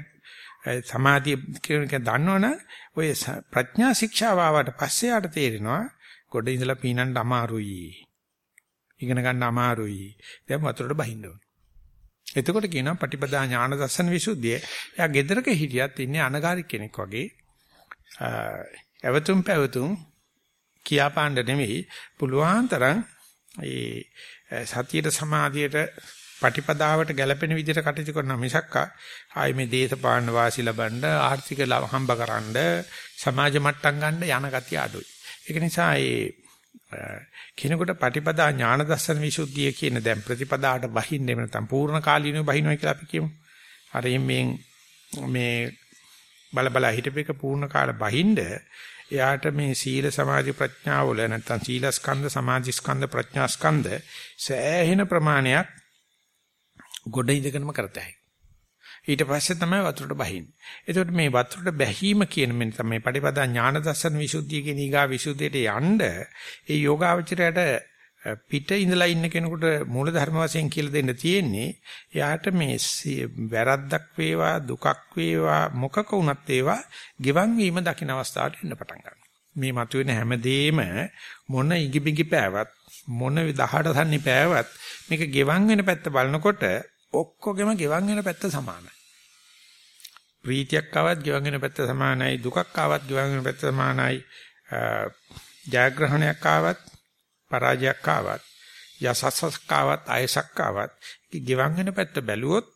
සමාධිය කියන එක දන්නවනම් ඔය ප්‍රඥා ශික්ෂාව ආවට පස්සේ ආට තේරෙනවා ගොඩ ඉඳලා පීනන්න අමාරුයි. ඉගෙන ගන්න අමාරුයි. දැන් වතුරට බහින්න ඕන. එතකොට කියනවා පටිපදා ඥාන දර්ශන විසුද්ධිය. එයා gedaraක හිටියත් ඉන්නේ අනගාരിക කෙනෙක් වගේ. අවතුම් පැවතුම් කියාපාන්න නෙමෙයි පුළුවන් තරම් ඒ සතියට සමාධියට පටිපදාවට ගැළපෙන විදිහට කටයුතු කරන මිසක් ආයි මේ දේශපාලන වාසි ලබන්න ආර්ථික හම්බ කරන්න සමාජ මට්ටම් ගන්න යන ගතිය අඩුයි. ඒක නිසා ඒ කෙනෙකුට පටිපදා ඥාන දර්ශන විසුද්ධිය කියන දැන් ප්‍රතිපදාට බහින්න එහෙම නැත්නම් පූර්ණ කාලීනව බහිනවා කියලා අපි කියමු. අර මේ මේ බල බල හිටපෙක පූර්ණ කාල බහින්න එයාට මේ සීල සමාධි ප්‍රඥා වල නැත්නම් සීලස්කන්ධ සමාධිස්කන්ධ ප්‍රඥාස්කන්ධ සෑහෙන ප්‍රමාණයක් ගොඩ ඉඳගෙනම කරතයි. ඊට පස්සේ තමයි වතුරට බහින්නේ. එතකොට මේ වතුරට බැහිම කියන මෙන්න තමයි පටිපදා ඥාන දර්ශන විසුද්ධිය කියන ඊගා විසුද්ධියට යන්න ඒ යෝගාවචරයට පිට ඉඳලා ඉන්න කෙනෙකුට මූල ධර්ම වශයෙන් කියලා දෙන්න තියෙන්නේ එයාට මේ වැරද්දක් වේවා දුකක් වේවා මොකක වුණත් ඒවා ගිවන් වීම දකින්න අවස්ථාවට එන්න පටන් ගන්නවා. මේ මතුවෙන හැමදේම මොන ඉගිබිගි පෑවත් මොන 18 තන්නේ පෑවත් මේක ගෙවන් වෙන පැත්ත බලනකොට ඔක්කොගෙම ගෙවන් වෙන පැත්ත සමානයි. ප්‍රීතියක් ආවත් ගෙවන් වෙන පැත්ත සමානයි. දුකක් ආවත් ගෙවන් වෙන පැත්ත සමානයි. ජයග්‍රහණයක් ආවත් පරාජයක් ආවත් යසසක් ආවත් අයසක් ආවත් ගෙවන් වෙන පැත්ත බැලුවොත්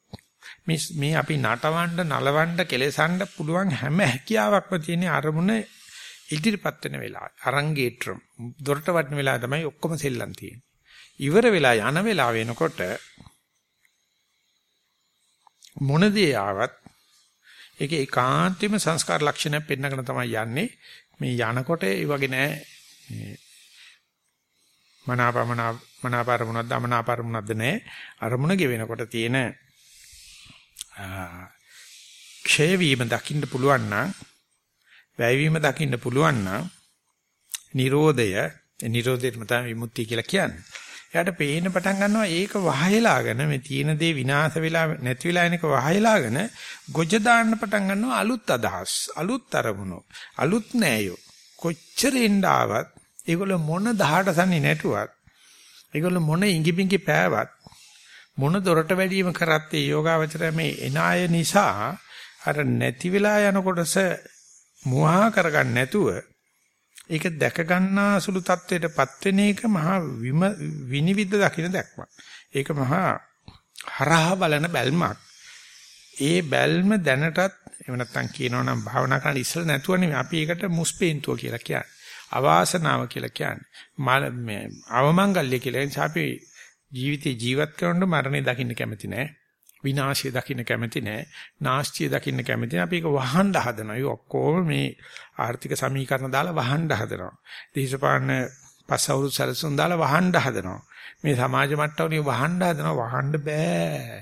මේ මේ අපි නටවන්න නලවන්න කෙලසන්න පුළුවන් හැම හැකියාවක්ම තියෙන අරමුණ ඉදිරිපත් වෙන වෙලාව. අරංගේට්‍රම් දොරට වටන වෙලාව තමයි ඔක්කොම සෙල්ලම් තියෙන්නේ. ඉවර වෙලා යන වෙලාව වෙනකොට මොන දේ ආවත් ඒක ඒකාන්තයෙන්ම සංස්කාර ලක්ෂණයක් පෙන්නගෙන තමයි යන්නේ. මේ යනකොට ඒ වගේ නෑ. මනාපමන මනාපරමුණක් දමනාපරමුණක්ද නෑ. අරමුණ ගෙවෙනකොට තියෙන ක්ෂය වීම දකින්න පුළුවන් නම් වැය වීම දකින්න පුළුවන් නම් Nirodhaය නිරෝධයට තමයි විමුක්තිය කියලා කියන්නේ. එයාට පේන්න පටන් ගන්නවා ඒක වහයලාගෙන මේ තියෙන දේ විනාශ වෙලා නැති වෙලා එනක වහයලාගෙන ගොජ දාන්න පටන් ගන්නවා අලුත් අදහස් අලුත් අරමුණු. අලුත් නෑයෝ. කොච්චර එන්න ආවත් ඒගොල්ල මොන 18 සන්නේ නැටුවත් ඒගොල්ල මොන ඉඟිපිඟි පෑවත් මොන දොරට වැඩිම කරත් ඒ යෝගාවචරය මේ එනාය නිසා අර නැති වෙලා යන කොටස මුවා කරගන්න නැතුව ඒක දැක ගන්නා සුළු தത്വයටපත් වෙන එක මහා විනිවිද දකින්න දැක්මක්. ඒක මහා හරහා බලන බැල්මක්. ඒ බැල්ම දැනටත් එහෙම නැත්නම් කියනවා නම් භාවනා කරන්න ඉස්සෙල් නැතුවනේ අපි ඒකට මුස්පේන්තුව කියලා කියන්නේ. අවාසනාව කියලා කියන්නේ. මේ අවමංගල්‍ය කියලා. ඒ නිසා අපි ජීවිතේ ජීවත් කරනකොට මරණය දකින්න කැමති නැහැ. විනාශය දකින්න කැමති නෑ. නාස්තිය දකින්න කැමති නෑ. අපි ඒක වහන්න හදනවා. ඒ ඔක්කොම මේ ආර්ථික සමීකරණ දාලා වහන්න හදනවා. දේශපාලන පස්සවුරු සැලසුම් දාලා වහන්න හදනවා. මේ සමාජ මට්ටමේ වහන්න හදනවා. වහන්න බෑ.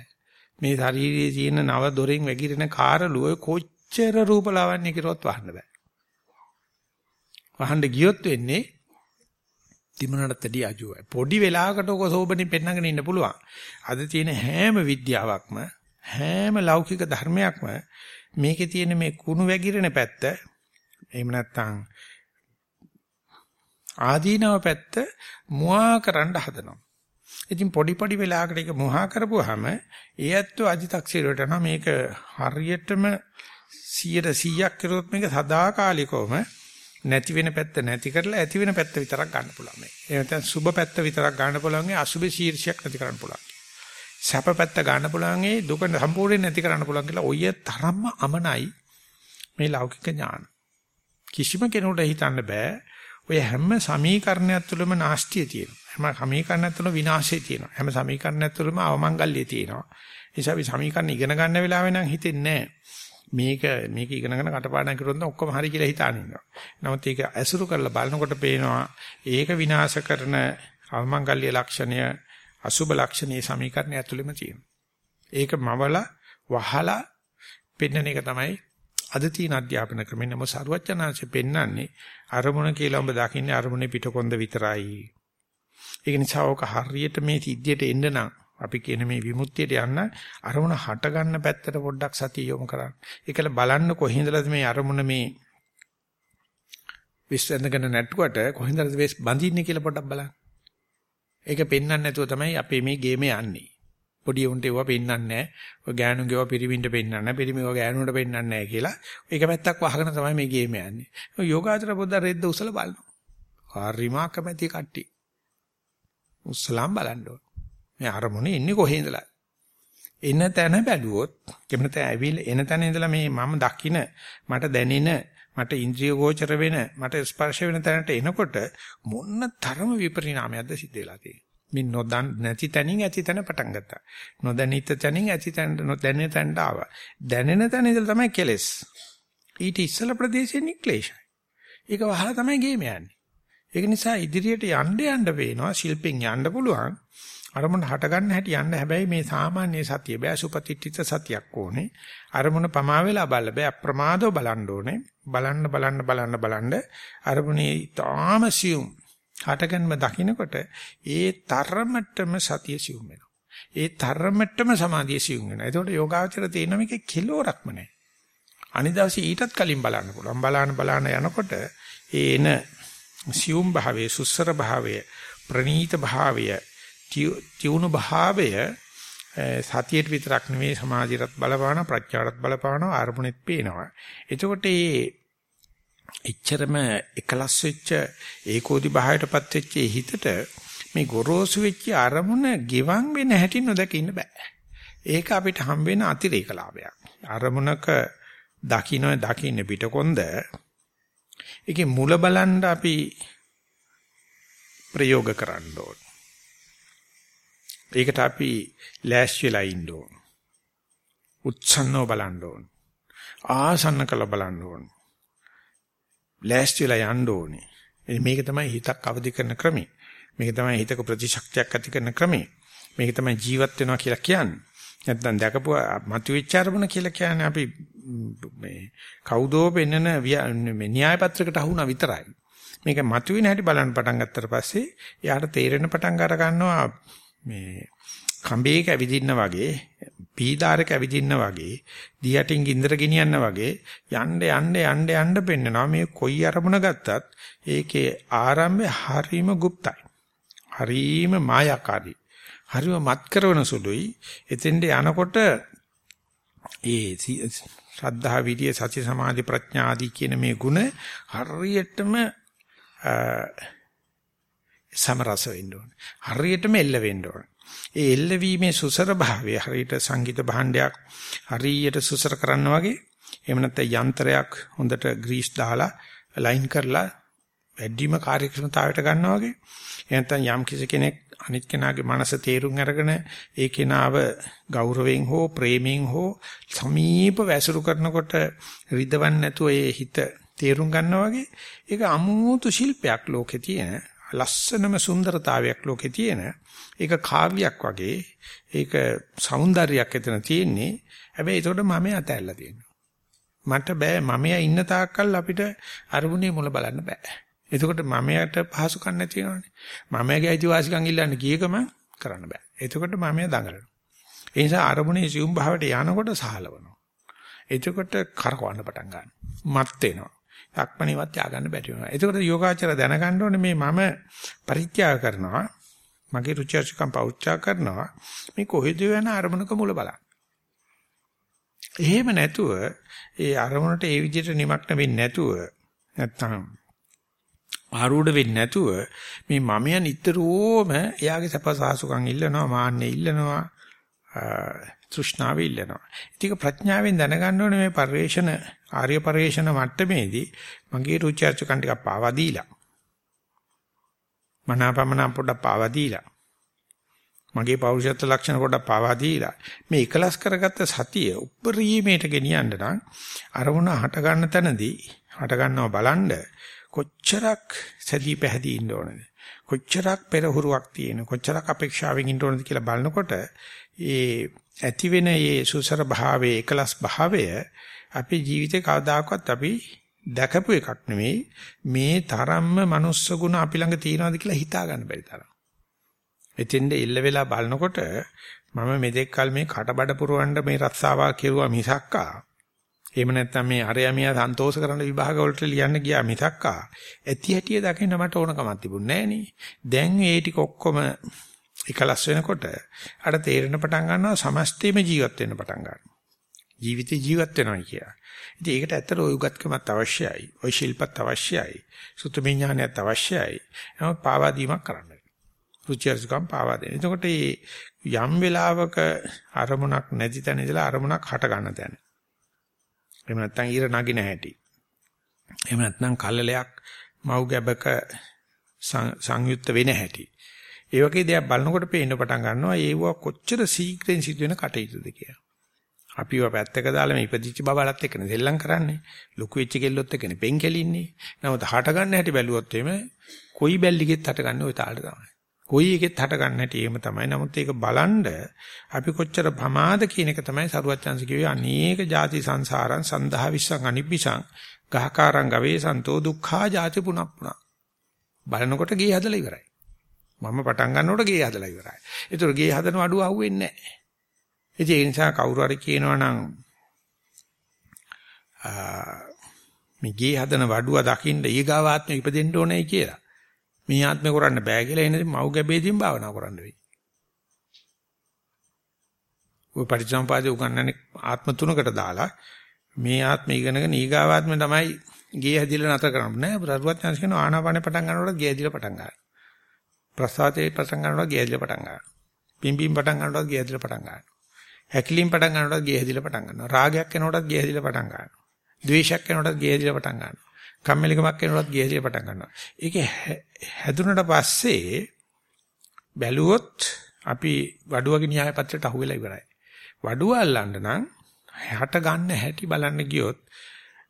මේ ශරීරයේ තියෙන නව දොරෙන් වැగిරෙන කාරළුව කොච්චර රූපලාවන්‍ය කිරුවත් වහන්න බෑ. වහන්න ගියොත් වෙන්නේ තිමනටත් වැඩි අජුවයි. පොඩි වෙලාවකට ඔක සෝබනේ පෙන්නගෙන ඉන්න පුළුවන්. අද තියෙන හැම විද්‍යාවක්ම හැම ලෞකික ධර්මයක්ම මේකේ තියෙන මේ කුණු වැగిරෙන පැත්ත එහෙම නැත්නම් ආදීනව පැත්ත මුවා කරන්න හදනවා. ඉතින් පොඩි පොඩි වෙලාවකට ඒක මුවා කරපුවාම ඒ ඇත්තෝ අධි탁සිරයට නම් මේක හරියටම 100 100ක් කරොත් මේක සදාකාලිකවම නැති වෙන පැත්ත නැති කරලා ඇති වෙන පැත්ත විතරක් ගන්න පුළුවන් මේ. ඒ නැත්නම් සුබ පැත්ත විතරක් ගන්න පුළුවන් ඒ අසුබ ශීර්ෂයක් නැති කරන්න පුළුවන්. සැප පැත්ත ගන්න පුළුවන් ඒ දුක සම්පූර්ණයෙන් නැති කරන්න පුළුවන් කියලා ඔය තරම්ම අමනයි මේ ලෞකික ඥාන. කිසිම කෙනෙකුට හිතන්න බෑ ඔය හැම සමීකරණයක් තුළම නාස්තිය තියෙනවා. හැම සමීකරණයක් තුළ විනාශය තියෙනවා. හැම සමීකරණයක් තුළම අවමංගල්‍ය තියෙනවා. ඒ නිසා අපි සමීකරණ ඉගෙන ගන්න වෙලාවෙ නම් හිතෙන්නේ නැහැ. මේක මේක ඉගෙනගෙන කටපාඩම් කරුවොත් නම් ඔක්කොම හරි කියලා හිතාන ඉන්නවා. නමුත් ඒක ඇසුරු කරලා බලනකොට පේනවා ඒක විනාශ කරන අවමංගල්‍ය ලක්ෂණය අසුබ ලක්ෂණයේ සමීකරණය ඇතුළෙම තියෙනවා. ඒක මවල වහලා පෙන්වන එක තමයි අද තියෙන අධ්‍යාපන ක්‍රමෙ නම සරුවචනාංශෙ පෙන්වන්නේ අරමුණ කියලා ඔබ දකින්නේ අරමුණේ පිටකොන්ද විතරයි. ඒක නිසා ඔක හරියට මේ සිද්ධියට එන්න නම් අපි කියන මේ විමුක්තියට යන්න අරමුණ හට ගන්න පැත්තට පොඩ්ඩක් සතිය යොමු කරන්න. ඒකල බලන්න කොහින්දලද මේ අරමුණ මේ විශ්වෙන්දගෙන නැටුවට කොහින්දලද වෙස් බඳින්නේ කියලා පොඩ්ඩක් බලන්න. ඒක පෙන්වන්න නැතුව තමයි අපේ මේ ගේමේ යන්නේ. පොඩි උන්ට ඒවා පෙන්වන්නේ නැහැ. ඔය ගෑනුන්ගේ ඒවා පිරිමින්ට පෙන්වන්නේ නැහැ. පිරිමිව ගෑනුන්ට පෙන්වන්නේ නැහැ කියලා. ඒක පැත්තක් වහගෙන තමයි මේ ගේමේ යන්නේ. ඔය යෝගාචර පොඩ්ඩක් රෙද්ද උසල බලනවා. හරිම කැමැති කට්ටිය. උස්සලම් බලන්න ඕන. මේ අරමුණේ ඉන්නේ කොහේ ඉඳලා? එන තැන බැලුවොත් එමෙන්න තැන ඇවිල්ලා එන තැන ඉඳලා මේ මම දකින මට දැනෙන මට ඉන්ද්‍රිය ගෝචර වෙන මට ස්පර්ශ වෙන තැනට එනකොට මොන්න තරම විපරිණාමයක්ද සිද්ධ වෙලා තියෙන්නේ. මේ නොදන් නැති තැනින් ඇති තැන පටන් ගත්තා. නොදැනිත තැනින් ඇති තැනට නොදැනෙන තැනට ආවා. දැනෙන තැන ඉඳලා තමයි කෙලස්. ඊට ඉස්සල ප්‍රදේශයේ නික්ලේශයි. ඒක වහලා තමයි ගේම යන්නේ. ඒක නිසා ඉදිරියට යන්න යන්න වේනවා ශිල්පෙන් යන්න පුළුවන්. අරමුණ හට ගන්න හැටි යන්න හැබැයි මේ සාමාන්‍ය සතිය බෑ සුපතිට්ඨිත සතියක් ඕනේ. අරමුණ පමා වෙලා බලන්න බෑ අප්‍රමාදව බලන්න ඕනේ. බලන්න බලන්න බලන්න බලන්න අරමුණේ තාම සියුම් හටගන්ම දකින්නකොට ඒ තරමටම සතිය සියුම් වෙනවා. ඒ තරමටම සමාධිය සියුම් වෙනවා. ඒතකොට යෝගාචර තියෙන මේකේ කිලෝරක්ම නැහැ. අනිදාසී ඊටත් කලින් බලන්න පුළුවන්. බලන බලන යනකොට ඒ එන සියුම් භාවයේ සුස්සර භාවය ප්‍රනීත භාවය තියුණු භාවය සතියට විතරක් නෙවෙයි සමාධියට බලපාන ප්‍රඥාවට බලපාන අරමුණෙත් පේනවා. එතකොට මේ එච්චරම එකලස් වෙච්ච ඒකෝදි භාවයටපත් වෙච්ච හිතට මේ ගොරෝසු වෙච්ච අරමුණ ගෙවන් වෙන හැටි නොදක ඉන්න බෑ. ඒක අපිට හම් වෙන අතිරේක ලාභයක්. අරමුණක දකින්න දකින්න පිටකොන්ද ඒකේ මුල බලන්න අපි ප්‍රයෝග කරන්න ඕන. ඒකට අපි ලෑස්ති වෙලා ඉන්න ඕන. උත්සන්නව බලන්න ඕන. ආසන්න කළ බලන්න ඕන. ලෑස්ති වෙලා යන්න ඕනේ. මේක තමයි හිතක් අවදි කරන ක්‍රමය. මේක තමයි හිතක ප්‍රතිශක්තියක් ඇති කරන ක්‍රමය. මේක තමයි ජීවත් වෙනවා කියලා කියන්නේ. නැත්නම් දැකපුවා මතුවෙච්ච අරමුණ කියලා කියන්නේ අපි මේ කවුදෝ පෙන්නන මේ න්‍යාය පත්‍රයකට අහුණා විතරයි. මේක මතුවෙන හැටි බලන්න පටන් ගත්තට පස්සේ යාට තේරෙන පටන් අර ගන්නවා මේ කඹේක ඇවිදින්න වගේ පීඩාරක ඇවිදින්න වගේ දියටින් ගින්දර ගෙනියන්න වගේ යන්න යන්න යන්න යන්න පෙන්නනවා. මේ කොයි අරමුණ ගත්තත් ඒකේ ආරම්භය හරීම গুপ্তයි. හරීම මායාකාරී. හරීම මත් කරන සුළුයි. එතෙන්ට යනකොට ඒ ශ්‍රද්ධා විරිය සති සමාධි ප්‍රඥා ආදී කියන මේ ගුණ හරියටම සමරස වෙන්න ඕනේ. හරියටම එල්ල වෙන්න ඕනේ. ඒ එල්ලවීමේ සුසර භාවය හරියට සංගීත භාණ්ඩයක් හරියට සුසර කරන්න වගේ එහෙම නැත්නම් යන්ත්‍රයක් හොඳට ග්‍රීස් දාලා ලයින් කරලා වැඩිම කාර්යක්ෂමතාවයට ගන්නවා වගේ එහෙනම් යම් කිසි කෙනෙක් අනිත් කෙනාගේ මනස තේරුම් අරගෙන ඒ කෙනාව ගෞරවයෙන් හෝ ප්‍රේමයෙන් හෝ සමීප වැසුරු කරනකොට රිදවන්නේ නැතුව ඒ හිත තේරුම් ගන්නවා වගේ ඒක අමුතු ශිල්පයක් ලෝකේ තියෙන ලස්සනම සුන්දරතාවයක් ලෝකේ තියෙන ඒක කාව්‍යයක් වගේ ඒක సౌందර්යයක් එතන තියෙන්නේ. හැබැයි ඒකට මම අතැල්ලා තියෙනවා. මට බෑ මමයා ඉන්න තාක්කල් අපිට අරමුණේ මුල බලන්න බෑ. එතකොට මමයට පහසුකම් නැති වෙනවනේ. මමයාගේ අයිතිවාසිකම් ඉල්ලන්න කීකම කරන්න බෑ. එතකොට මමයා දඟලනවා. ඒ නිසා අරමුණේ සියුම් භාවයට යනකොට සහලවනවා. එතකොට කරකවන්න පටන් ගන්නවා. මත් වෙනවා. සක්මණේවත් යාගන්න බැරි වෙනවා. ඒකෝට යෝගාචර දැනගන්න ඕනේ මේ මම පරිත්‍යාග කරනවා. මගේ රුචර්චකම් පෞච්චා කරනවා. මේ කොහෙද යන අරමුණක මුල බලන්න. එහෙම නැතුව ඒ අරමුණට ඒ විදිහට නිමක්න වෙන්නේ නැතුව නැත්තම් ආරූඪ වෙන්නේ නැතුව මේ මමයා නිතරම එයාගේ සප සාසුකම් ඉල්ලනවා මාන්නේ ඉල්ලනවා තෘෂ්ණාව ඉල්ලනවා. ඉතින් ප්‍රඥාවෙන් දැනගන්න ඕනේ මේ පරිේශන ආර්ය පරිේශන මට්ටමේදී මගේ රුචි අරුචිකන් ටිකක් පාවා දීලා. මනාපමන පොඩක් පාවා දීලා. මගේ පෞරුෂත්ව ලක්ෂණ පොඩක් පාවා දීලා මේ එකලස් කරගත්ත සතිය උප්පරීමේට ගෙනියන්න නම් අරමුණ හට ගන්න තැනදී හට ගන්නව බලන්න කොච්චරක් සැදී පැහැදී ඉන්න ඕනද කොච්චරක් පෙරහුරුවක් තියෙන කොච්චරක් අපේක්ෂාවෙන් ඉන්න ඕනද කියලා බලනකොට ඒ ඇති වෙන මේ සුසර භාවයේ එකලස් භාවය අපේ ජීවිතේ කවදාකවත් අපි දැකපු එකක් නෙමෙයි මේ තරම්ම manuss ගුණ අපි ළඟ තියනවාද කියලා හිතා ගන්න බැරි තරම්. එතෙන්ද ඉල්ල වෙලා බලනකොට මම මෙතෙක් කල මේ කටබඩ පුරවන්න මේ රස්සාවා කෙරුවා මිසක්කා. එහෙම නැත්නම් මේ අරයමියා සන්තෝෂ කරන විභාග වලට ලියන්න ගියා මිසක්කා. ඇති හැටිය දකින්න මට ඕනකමක් තිබුණේ නැහැ දැන් ඒ ටික ඔක්කොම එකලස් වෙනකොට අර තේරෙන පටන් ගන්නවා සමස්තේම ජීවත් වෙන්න පටන් ගන්නවා. ජීවිතේ ජීවත් වෙනවා කියලා. ඉතින් ඒකට ඇත්තට ඔය උගත්කමත් අවශ්‍යයි. ඔය ශිල්පත් අවශ්‍යයි. සුතමේ ඥානයත් අවශ්‍යයි. නමුත් පාවා දීමක් කරන්න. රුචි අරුචිකම් පාවා දෙන. එතකොට මේ යම් වෙලාවක අරමුණක් නැති තැන ඉඳලා අරමුණක් හට ගන්න තැන. එහෙම නැත්නම් ඊර නගින හැටි. එහෙම නැත්නම් කල්ලලයක් මව් ගැබක සංයුක්ත වෙන හැටි. ඒ වගේ දේවල් බලනකොට පේන්න පටන් ගන්නවා ඒව කොච්චර සීක්‍රෙන් සිදු වෙන කටයුතුද කියලා. අපිව පැත්තක දාලා මේ ඉපදිච්ච බබලත් එක්කනේ දෙල්ලම් කරන්නේ. ලොකු වෙච්ච කෙල්ලොත් එක්කනේ පෙන් කෙලින්නේ. නමුත් හට ගන්න හැටි බැලුවොත් එimhe කොයි බැල්ලිගෙත් හට ගන්න ওই තාලට තමයි. කොයි එකෙත් හට ගන්න හැටි එහෙම තමයි. නමුත් ඒක බලන්ඩ අපි කොච්චර ප්‍රමාද කියන එක තමයි සරුවච්චන්ස කිව්වේ අනේක ಜಾති සංසාරං සන්දහා විස්සං අනිබ්බිසං ගහකාරං ගවේ සන්තෝ දුක්ඛා ಜಾති පුනප්පුනා. බලනකොට ගියේ හදලා ඉවරයි. මම පටන් ගන්නකොට ගේ හදලා ඉවරයි. ඒතර ගේ හදන අඩුව අහුවෙන්නේ නැහැ. ඉතින් ඒ නිසා කවුරු හරි කියනවා නම් මේ ගේ හදන වඩුව දකින්න ඊගාව ආත්මෙ ඉපදෙන්න ඕනේ කියලා. මේ ආත්මෙ කරන්න බෑ කියලා එනේ මව් ගැබේදීන් භාවනා කරන්න වෙයි. ඔය පරිසම්පාදේ උගන්වන්නේ ආත්ම තුනකට දාලා මේ ආත්මය ඉගෙනගෙන ඊගාව ආත්මෙ තමයි ගේ හැදිලා නැතර කරන්න නෑ. ප්‍රරුවත් chance කියන ආනාපානේ පටන් ගන්නකොට ගේ හැදිලා පටන් ගන්නවා. ප්‍රසආතේ පටන් ගන්නකොට ගේ හැදිලා පටන් ගන්නවා. පිම්බීම් පටන් ගන්නකොට ගේ හැදිලා පටන් ගන්නවා. හැකිලින් පටන් ගන්නකොටත් ගේ හැදිලා පටන් ගන්නවා. රාගයක් එනකොටත් ගේ හැදිලා පටන් ගන්නවා. ද්වේෂයක් එනකොටත් ගේ හැදිලා පටන් ගන්නවා. කම්මැලිකමක් එනකොටත් ගේ හැදිලා පටන් ගන්නවා. ඒක හැදුනට පස්සේ බැලුවොත් අපි වඩුවගේ න්‍යාය පත්‍රයට අහුවෙලා ඉවරයි. වඩුව අල්ලන්න නම් හට ගන්න හැටි බලන්න ගියොත්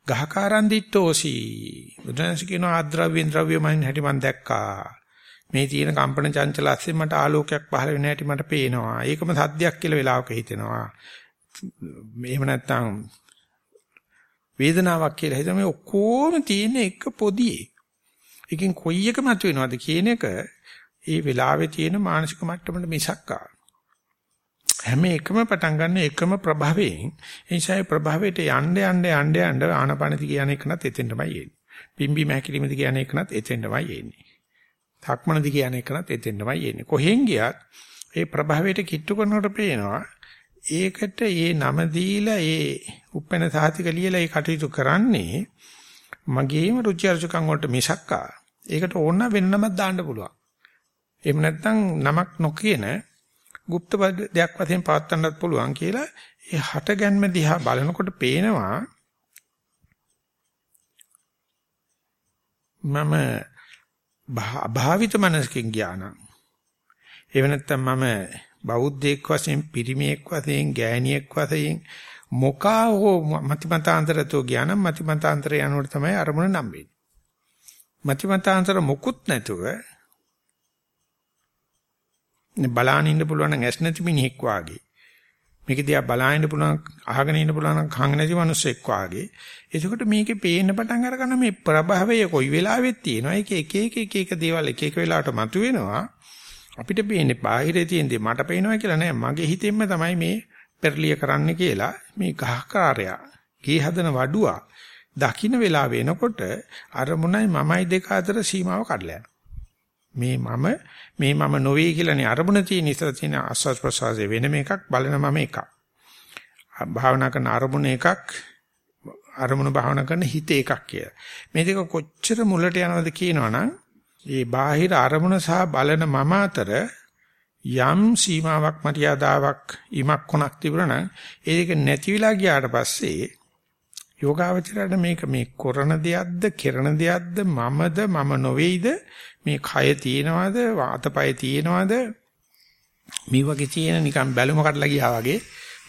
ගහකාරන් දිට්ටෝසි බුදුන්සේ කියන ආද්‍රව්‍යෙන් ද්‍රව්‍යමයින් හැටි මම දැක්කා. මේ තියෙන කම්පන චංචල ඇස්සේ මට ආලෝකයක් පහළ වෙන හැටි මට පේනවා. ඒකම සද්දයක් කියලා වෙලාවක හිතෙනවා. එහෙම නැත්නම් වේදනාවක් කියලා හිතන මේ ඔක්කොම තියෙන එක පොදියේ. එකකින් කොයි එක මත වෙනවද කියන එක ඒ වෙලාවේ තියෙන මානසික මට්ටමට මිසක්කා. හැම එකම පටන් ගන්න එකම ප්‍රභවයෙන් එනිසා ප්‍රභවයට යන්න යන්න යන්න යන්න ආනපනති කියන එකනත් එතෙන්ටමයි එන්නේ. පිම්බි මහැකිලිමද කියන එකනත් එතෙන්ටමයි එන්නේ. ධක්මනදි කියන එකනත් එතෙන්මයි එන්නේ. කොහෙන් ගියත් ඒ ප්‍රභාවයට කිට්ටු කරනකොට පේනවා ඒකට ඒ නම දීලා ඒ උපැන සාහිතික ලියලා ඒ කටයුතු කරන්නේ මගේම රුචි අරුචිකම් වලට මිසක්කා. ඒකට ඕන වෙන නමක් දාන්න පුළුවන්. එහෙම නැත්නම් නමක් නොකියන গুপ্ত දෙයක් වශයෙන් පවත්වන්නත් පුළුවන් කියලා ඒ හට ගැන්ම දිහා බලනකොට පේනවා මම අභාවිත මනසකින් ඥානං එව නැත්තම් මම බෞද්ධයෙක් වශයෙන් පිරිමියෙක් වශයෙන් ගෑණියෙක් වශයෙන් මොකා හෝ මතිමතාන්තරතෝ ඥානං මතිමතාන්තර යනකොට තමයි අරමුණ නම් වෙන්නේ. මතිමතාන්තර මොකුත් නැතුව බලාන ඉන්න පුළුවන් නම් ඇස් නැති මිනිහෙක් වාගේ මේක දිහා බලාගෙන පුළුවන් අහගෙන ඉන්න පුළුවන් නම් කන් නැති මිනිස්සෙක් වාගේ එතකොට මේකේ පේන්න පටන් අර ගන්න මේ ප්‍රභාවය කොයි වෙලාවෙත් තියෙනවා. ඒක එක එක එක එක දේවල් එක එක වෙලාවට මතුවෙනවා. අපිට පේන්නේ බාහිරේ තියෙන දේ මට පේනවා කියලා නෑ. මගේ හිතෙන්ම තමයි මේ පෙරලිය කරන්න කියලා. මේ ගහකාරයා ගේ හදන වඩුවා දකින්න වෙලාව වෙනකොට අරමුණයි මමයි දෙක අතර සීමාව කඩලා මේ මම මේ මම නොවේ කියලානේ අරමුණ තියෙන ඉස්සර තියෙන ආස්වාද ප්‍රසවාසයේ වෙනම එකක් බලන මම එකක්. භාවනා කරන අරමුණ එකක් අරමුණ භාවනා කරන හිත එකක් කියලා. මේ දෙක කොච්චර මුලට යනවද කියනවනම් මේ බාහිර අරමුණ සහ බලන මම අතර යම් සීමාවක් මරියාදාවක් ඉමක් කොනක් තිබුණා නම් ඒක නැති වෙලා ගියාට පස්සේ යෝගාවචරයට මේක මේ කරන දෙයක්ද කෙරණ දෙයක්ද මමද මම නොවේයිද මේ කය තියෙනවද? වාතපය තියෙනවද? මේ වගේ තියෙන නිකන් බැලුම කඩලා ගියා වගේ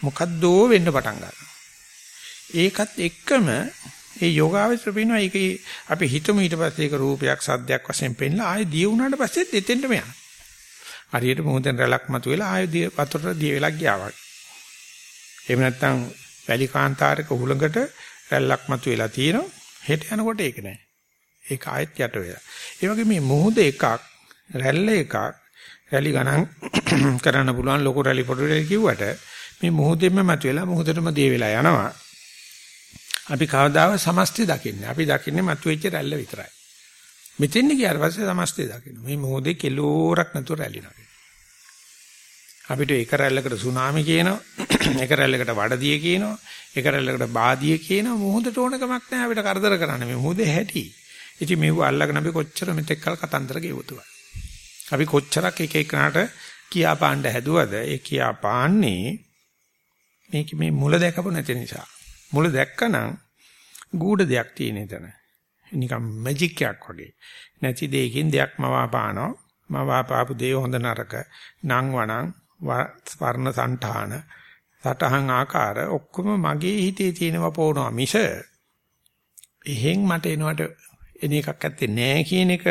මොකද්දෝ වෙන්න පටන් ගන්නවා. ඒකත් එක්කම ඒ යෝගාවචර පේනවා ඒකේ අපි හිතමු ඊට පස්සේ ඒක රූපයක් සද්දයක් වශයෙන් පෙන්නලා ආයෙ දිය වුණාට පස්සෙත් එතෙන්ටම යනවා. හරියට මොහොතෙන් රැලක් මතුවෙලා ආයෙ දිය වතුරට දිය වෙලා ගියා වගේ. එහෙම නැත්නම් වැලි කාන්තාරයක හුලඟට රැල්ලක් මතුවෙලා තියෙනවා හෙට යනකොට ඒක නෑ ඒක ආයෙත් යට වෙලා. ඒ වගේ මේ මොහොත එකක්, රැල්ල එකක්, රැලි ගණන් කරන්න පුළුවන් ලොකු රැලි පොඩි රැලි කිව්වට මේ මොහොතෙම මතුවෙලා මොහොතටම දිය වෙලා යනවා. අපි කවදාව සමස්තය දකින්නේ. අපි දකින්නේ මතුවෙච්ච රැල්ල විතරයි. මෙතෙන් ගියාට පස්සේ සමස්තය දකින්න. මේ මොහොතේ කෙලෝරක් නැතුව රැලිනවා. අපිට එක රැල්ලකට සුනාමි කියනවා, එක රැල්ලකට වඩදිය කියනවා, එක රැල්ලකට බාදිය කියනවා. මොහොතට ඕනකමක් නැහැ අපිට කරදර කරන්න. මේ මොහොතේ හැටි. ඉතින් මේව අල්ලගෙන අපි කොච්චර මෙතෙක් කල් කතන්දර ගෙවුතුවා. අපි කොච්චරක් එක එකනට කියා පාණ්ඩ හැදුවද ඒ කියා පාන්නේ මේක මේ මුල දැකපො නැති නිසා. මුල දැක්කනම් ගූඪ දෙයක් තියෙන එතන. නිකන් මැජික් එකක් වගේ. නැති දෙයකින් දෙයක් මවාපානවා. මවාපාපු දේ හොඳ නරක නම් වණන් වර්ණ సంతාන සටහන් ආකාර ඔක්කොම මගේ හිතේ තියෙනවා පොවනවා මිස එහෙන් මට එනවට එන එකක් ඇත්තේ නෑ කියන එක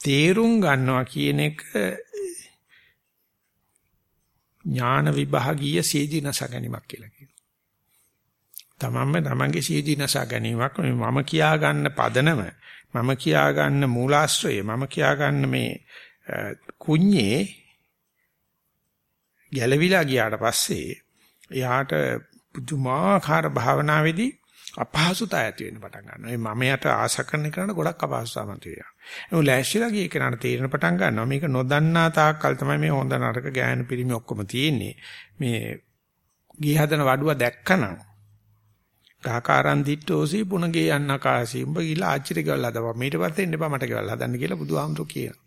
තේරුම් ගන්නවා කියන එක ඥාන විභාගීය සීදීනස ගැනීමක් කියලා කියනවා. තමන්ම තමන්ගේ සීදීනස ගැනීමක් මම කියා ගන්න පදනම මම කියා ගන්න මූලාශ්‍රය මම කියා ගන්න මේ කුඤ්ඤේ ගැලවිලා ගියාට පස්සේ එයාට පුදුමාකාර භාවනාවේදී අපහසුතාවය ඇති වෙන්න පටන් ගන්නවා. මේ මම යට ආශ කරන කෙනාට ගොඩක් අපහසුතාවක් තියෙනවා. ඒ ලෑස්තිලා ගිය කෙනාට තේරෙන පටන් ගන්නවා මේක නොදන්නා තාක්කල් තමයි මේ හොඳ නරක ගෑනු පිරිමි ඔක්කොම තියෙන්නේ. මේ ගිය හදන වඩුව දැක්කනම් ගහකාරන් දිට්ටෝසි පුණගේ යන්නකාසි උඹ ගිහලා ආච්චිට ගෙවල් හදපන්. ඊට පස්සේ එන්න එපා මට ගෙවල් හදන්න කියලා බුදුහාමුදුරු කියනවා.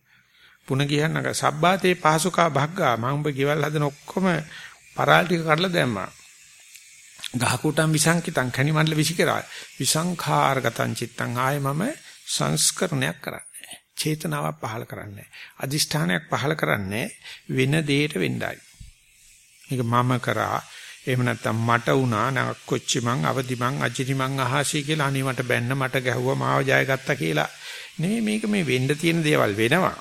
පුණ ගියන්නක සබ්බාතේ පහසුකා භග්ගා. මම උඹ ගෙවල් හදන ඔක්කොම පරාල් ටික කඩලා දැම්මා. ගහකුටම් විසංකිතං කණි මණ්ඩල විසිකරා. විසංඛාරගතං චිත්තං. ආයේ මම සංස්කරණයක් කරන්නේ. චේතනාවක් පහල කරන්නේ. අදිෂ්ඨානයක් පහල කරන්නේ වෙන දෙයකට වෙන්නයි. මේක මම කරා. එහෙම නැත්නම් මට වුණා. නක් කොච්චි මං අවදි මං අජිනි මං අහසී කියලා අනේ මට බැන්න මට ගැහුවා මාව ජයගත්තා කියලා. නෙමෙයි මේක මේ වෙන්න තියෙන දේවල් වෙනවා.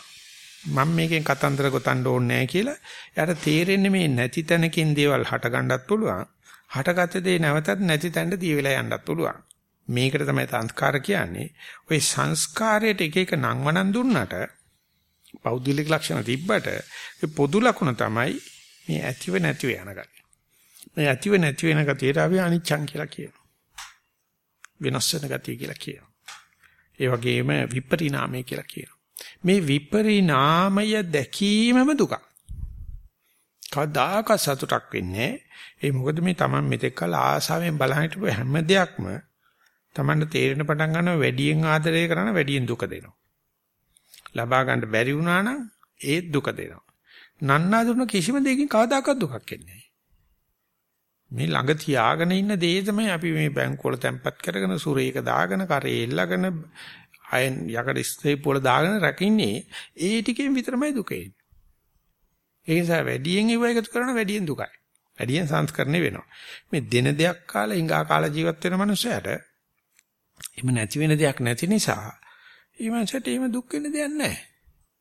මම මේකෙන් කතන්දර ගොතන්න ඕනේ නැහැ කියලා එයාට තේරෙන්නේ මේ නැති තැනකින් දේවල් හට ගන්නත් පුළුවන් හටගත්ත දේ නැවතත් නැති තැනට දිය වෙලා යන්නත් පුළුවන්. මේකට තමයි සංස්කාර කියන්නේ. ওই සංස්කාරයට එක එක නම් වණන් දුන්නට පෞද්ගලික ලක්ෂණ තිබ්බට ඒ පොදු ලක්ෂණ තමයි මේ ඇතිව නැතිව යන ගතිය. මේ ඇතිව නැති වෙන ගතියට අපි අනිච්චං කියලා කියනවා. වෙනස් වෙන ගතිය කියලා කියනවා. ඒ වගේම විපරිණාමය කියලා කියනවා. මේ විපරිණාමය දැකීමම දුක. කවදාක සතුටක් වෙන්නේ ඒ මොකද මේ Taman මෙතෙක් කල ආසාවෙන් බලන හිටපු හැම දෙයක්ම Tamanට තේරෙන පටන් ගන්නවා වැඩියෙන් ආදරය කරන වැඩියෙන් දුක දෙනවා. ලබා ගන්න බැරි වුණා නම් ඒත් දුක දෙනවා. නන්නා දුන්න කිසිම දෙයකින් කවදාකවත් දුකක් එන්නේ මේ ළඟ තියාගෙන ඉන්න දේ තමයි අපි මේ බැංකුව වල තැම්පත් කරගෙන සුරේක දාගෙන කරේ එල්ලගෙන අයන් යකඩ ස්ටේප් වල දාගෙන රැකින්නේ ඒ ටිකෙන් විතරමයි දුකේ. ඒ නිසා වැඩියෙන් ඉව එකතු කරන වැඩියෙන් දුකයි. වැඩියෙන් සංස්කරණය වෙනවා. මේ දින දෙයක් කාලා හිඟා කාලා ජීවත් වෙන මනුස්සයට එහෙම නැති වෙන දෙයක් නැති නිසා ඒ මනුස්සයට එහෙම දුක් වෙන දෙයක් නැහැ.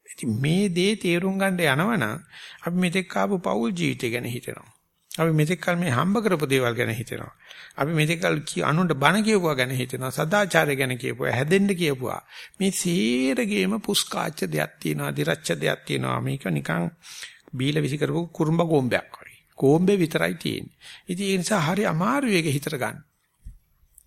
ඉතින් මේ දේ තේරුම් ගන්න යනවනම් අපි මෙතෙක් ආපු පෞල් ජීවිතය ගැන හිතනවා. අපි මෙතෙක් කල මේ හම්බ කරපු දේවල් ගැන හිතනවා. අපි මෙතෙක් කල අනුන්ට බණ කියපුවා ගැන හිතනවා. සදාචාරය ගැන කියපුවා, හැදෙන්න කියපුවා. මේ සීරගේම පුස්කාච්ච දෙයක් තියෙනවා, දිරච්ච දෙයක් තියෙනවා. මේක නිකන් බීලා විසි කරපු කුරුම්බ ගොම්බයක් වගේ. ගොම්බේ විතරයි තියෙන්නේ. ඉතින් ඒ නිසා හරි අමාරු එක හිතට ගන්න.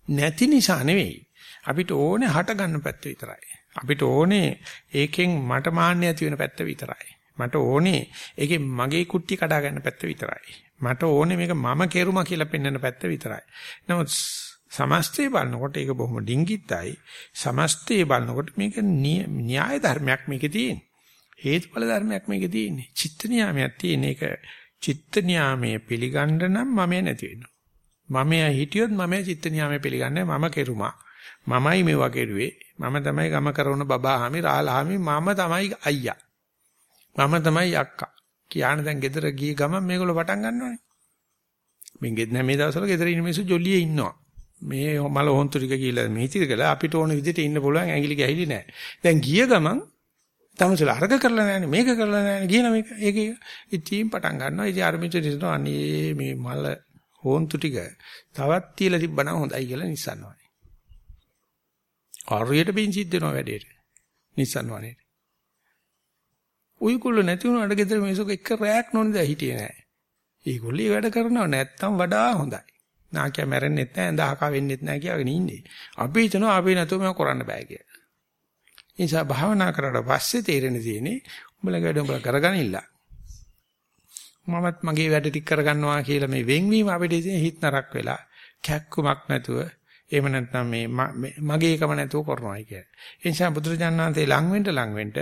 නැති නිසා නෙවෙයි. අපිට ඕනේ හට ගන්න පැත්ත විතරයි. අපිට ඕනේ ඒකෙන් මට මාන්න ඇති වෙන පැත්ත විතරයි. මට ඕනේ ඒකෙන් මගේ කුට්ටි කඩා ගන්න පැත්ත විතරයි. මට ඕනේ මේක මම කෙරුමා කියලා පෙන්වන පැත්ත විතරයි. නමුත් සමස්තය බලනකොට ඒක බොහොම ඩිංගිත්තයි. සමස්තය බලනකොට මේක න්‍යාය ධර්මයක් මේකේ තියෙන්නේ. හේතුඵල ධර්මයක් මේකේ තියෙන්නේ. චිත්ත නියාමයක් තියෙන එක චිත්ත නියාමයේ පිළිගන්න නම් මම නැති වෙනවා. මම හිටියොත් මම චිත්ත නියාමයේ පිළිගන්නේ මම කෙරුමා. මමයි මේවා කෙරුවේ. මම තමයි ගම කරන බබාහාමි රාලහාමි මම තමයි අයියා. මම තමයි අක්කා. කියන දැන් ගෙදර ගිය ගමන් මේගොල්ලෝ පටන් ගන්නවානේ. මේ ගෙදර මේ දවස්වල ගෙදර ඉන්න මිනිස්සු ජොලියේ ඉන්නවා. මේ මල හොන්තු ටික කියලා මේ ටික කළා අපිට ඕන විදිහට ඉන්න පුළුවන් ඇඟිලි ගැහිලි නැහැ. දැන් ගිය ගමන් තමසල අර්ග කරලා නැහැනේ මේක කරලා නැහැනේ කියන මේක ඒකේ ඉතින් පටන් ගන්නවා ඉතින් අර මිනිස්සු හිතනවා අනේ මේ මල හොන්තු ටික තවත් තියලා තිබ්බනම් හොඳයි කියලා නිස්සන්නවා හරියට බින් සිද්ධ වෙනවා වැඩේට නිස්සන්වනේ උයිකුල්ල නැති වුණාට ගෙදර මිනිස්සු එක රැයක් නොනිද හිටියේ නෑ ඒගොල්ලෝ වැඩ කරනව නැත්තම් වඩා හොඳයි නාකිය මැරෙන්නෙත් නෑ ඇඳහක වෙන්නෙත් නෑ කියලාගෙන ඉන්නේ අපි හිතනවා අපි නැතුව මේක කරන්න බෑ කියලා නිසා භාවනා කරලා පස්සේ තේරෙන තියෙන්නේ උඹලගේ වැඩ උඹලා කරගනින්න. මමත් මගේ වැඩ ටික කරගන්නවා කියලා මේ වෙන්වීම අපිට ඉතින් හිත නරක් වෙලා කැක්කුමක් නැතුව එහෙම නැත්නම් මේ මගේ එකම නැතුව කරනවායි කියන්නේ. ඒ නිසා බුදුරජාණන් වහන්සේ ලඟ වෙන්න ලඟ වෙන්න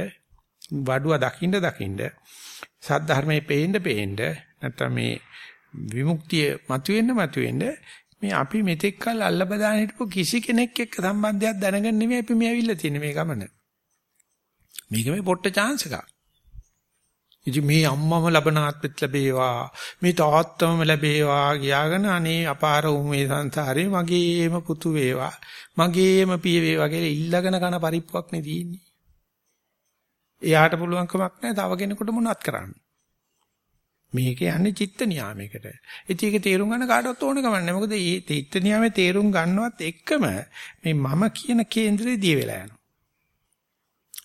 වඩුව දකින්න දකින්න සද්ධර්මයේ පේන්න පේන්න නැත්නම් මේ විමුක්තිය මතුවෙන්න මතුවෙන්න මේ අපි මෙතෙක් කල් අල්ලබදාන හිටපු කිසි කෙනෙක් එක්ක සම්බන්ධයක් දැනගෙන නෙමෙයි අපි මේ ඇවිල්ලා තියෙන්නේ මේ ගමන. මේක මේ පොට්ට chance එකක්. ඉතින් මේ අම්මම ලබන ආත්මෙත් ලැබේවා මේ තාත්තම ලැබේවා කියාගෙන අනේ අපාර උමේ සංසාරේ මගේම පුතු වේවා මගේම පිය වේවා කියලා ඉල්ලගෙන කන පරිප්පුවක් නේ තියෙන්නේ. එයාට පුළුවන් කමක් නැහැ තව කෙනෙකුට මොනවත් කරන්න. මේක යන්නේ චිත්ත නියාමයකට. ඉතින් ඒක තේරුම් ගන්න කාටවත් ඕන කමක් නැහැ. මොකද මේ චිත්ත නියාමයේ තේරුම් ගන්නවත් එක්කම මේ මම කියන කේන්දරේ දිය වෙලා යනවා.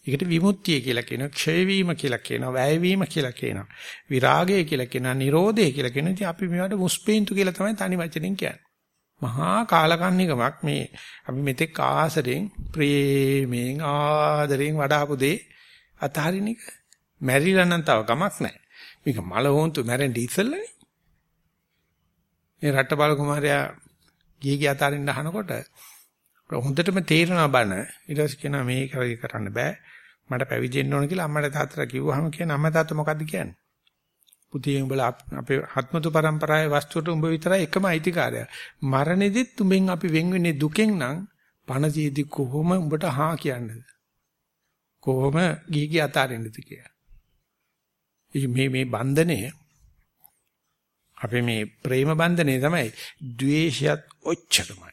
ඒකට විමුක්තිය කියලා කියනවා, ක්ෂය වීම කියලා කියනවා, වැය වීම කියලා කියනවා, විරාගය කියලා කියනවා, නිරෝධය කියලා කියනවා. ඉතින් අපි මේවට මුස්පේන්තු කියලා තමයි තනි වචනෙන් කියන්නේ. මහා කාලකන්නිකමක් මේ අපි මෙතෙක් ආසරෙන් ප්‍රේමයෙන් ආදරෙන් වඩාපු දේ අතහරින එක. මැරිලා නම් තව කමක් නැහැ. මේක මල හොන්තු මැරෙන්න ඉස්සෙල්ලානේ. මේ රට්ටපාල කුමාරයා ගිහි ගිය අතරින් අහනකොට හොඳටම තේරෙනවා බන. ඊට පස්සේ කියනවා මේක කරන්න බෑ. මට පැවිදෙන්න ඕන කියලා අම්මට තාත්තට කිව්වහම කියන අම්මා තාත්තා මොකද්ද කියන්නේ? පුතේ උඹලා අපේ ආත්මතු පරම්පරාවේ වස්තුවට උඹ විතරයි එකම අයිතිකාරයා. මරණෙදිත් උඹෙන් අපි වෙන් වෙන්නේ දුකෙන් නම් පණජීදි කොහොම උඹට හා කියන්නේද? කොහොම ගිහි ගිය අතාරින්නද කියලා. මේ මේ බන්ධනය අපේ මේ ප්‍රේම බන්ධනේ තමයි ද්වේෂයත් ඔච්චරමයි.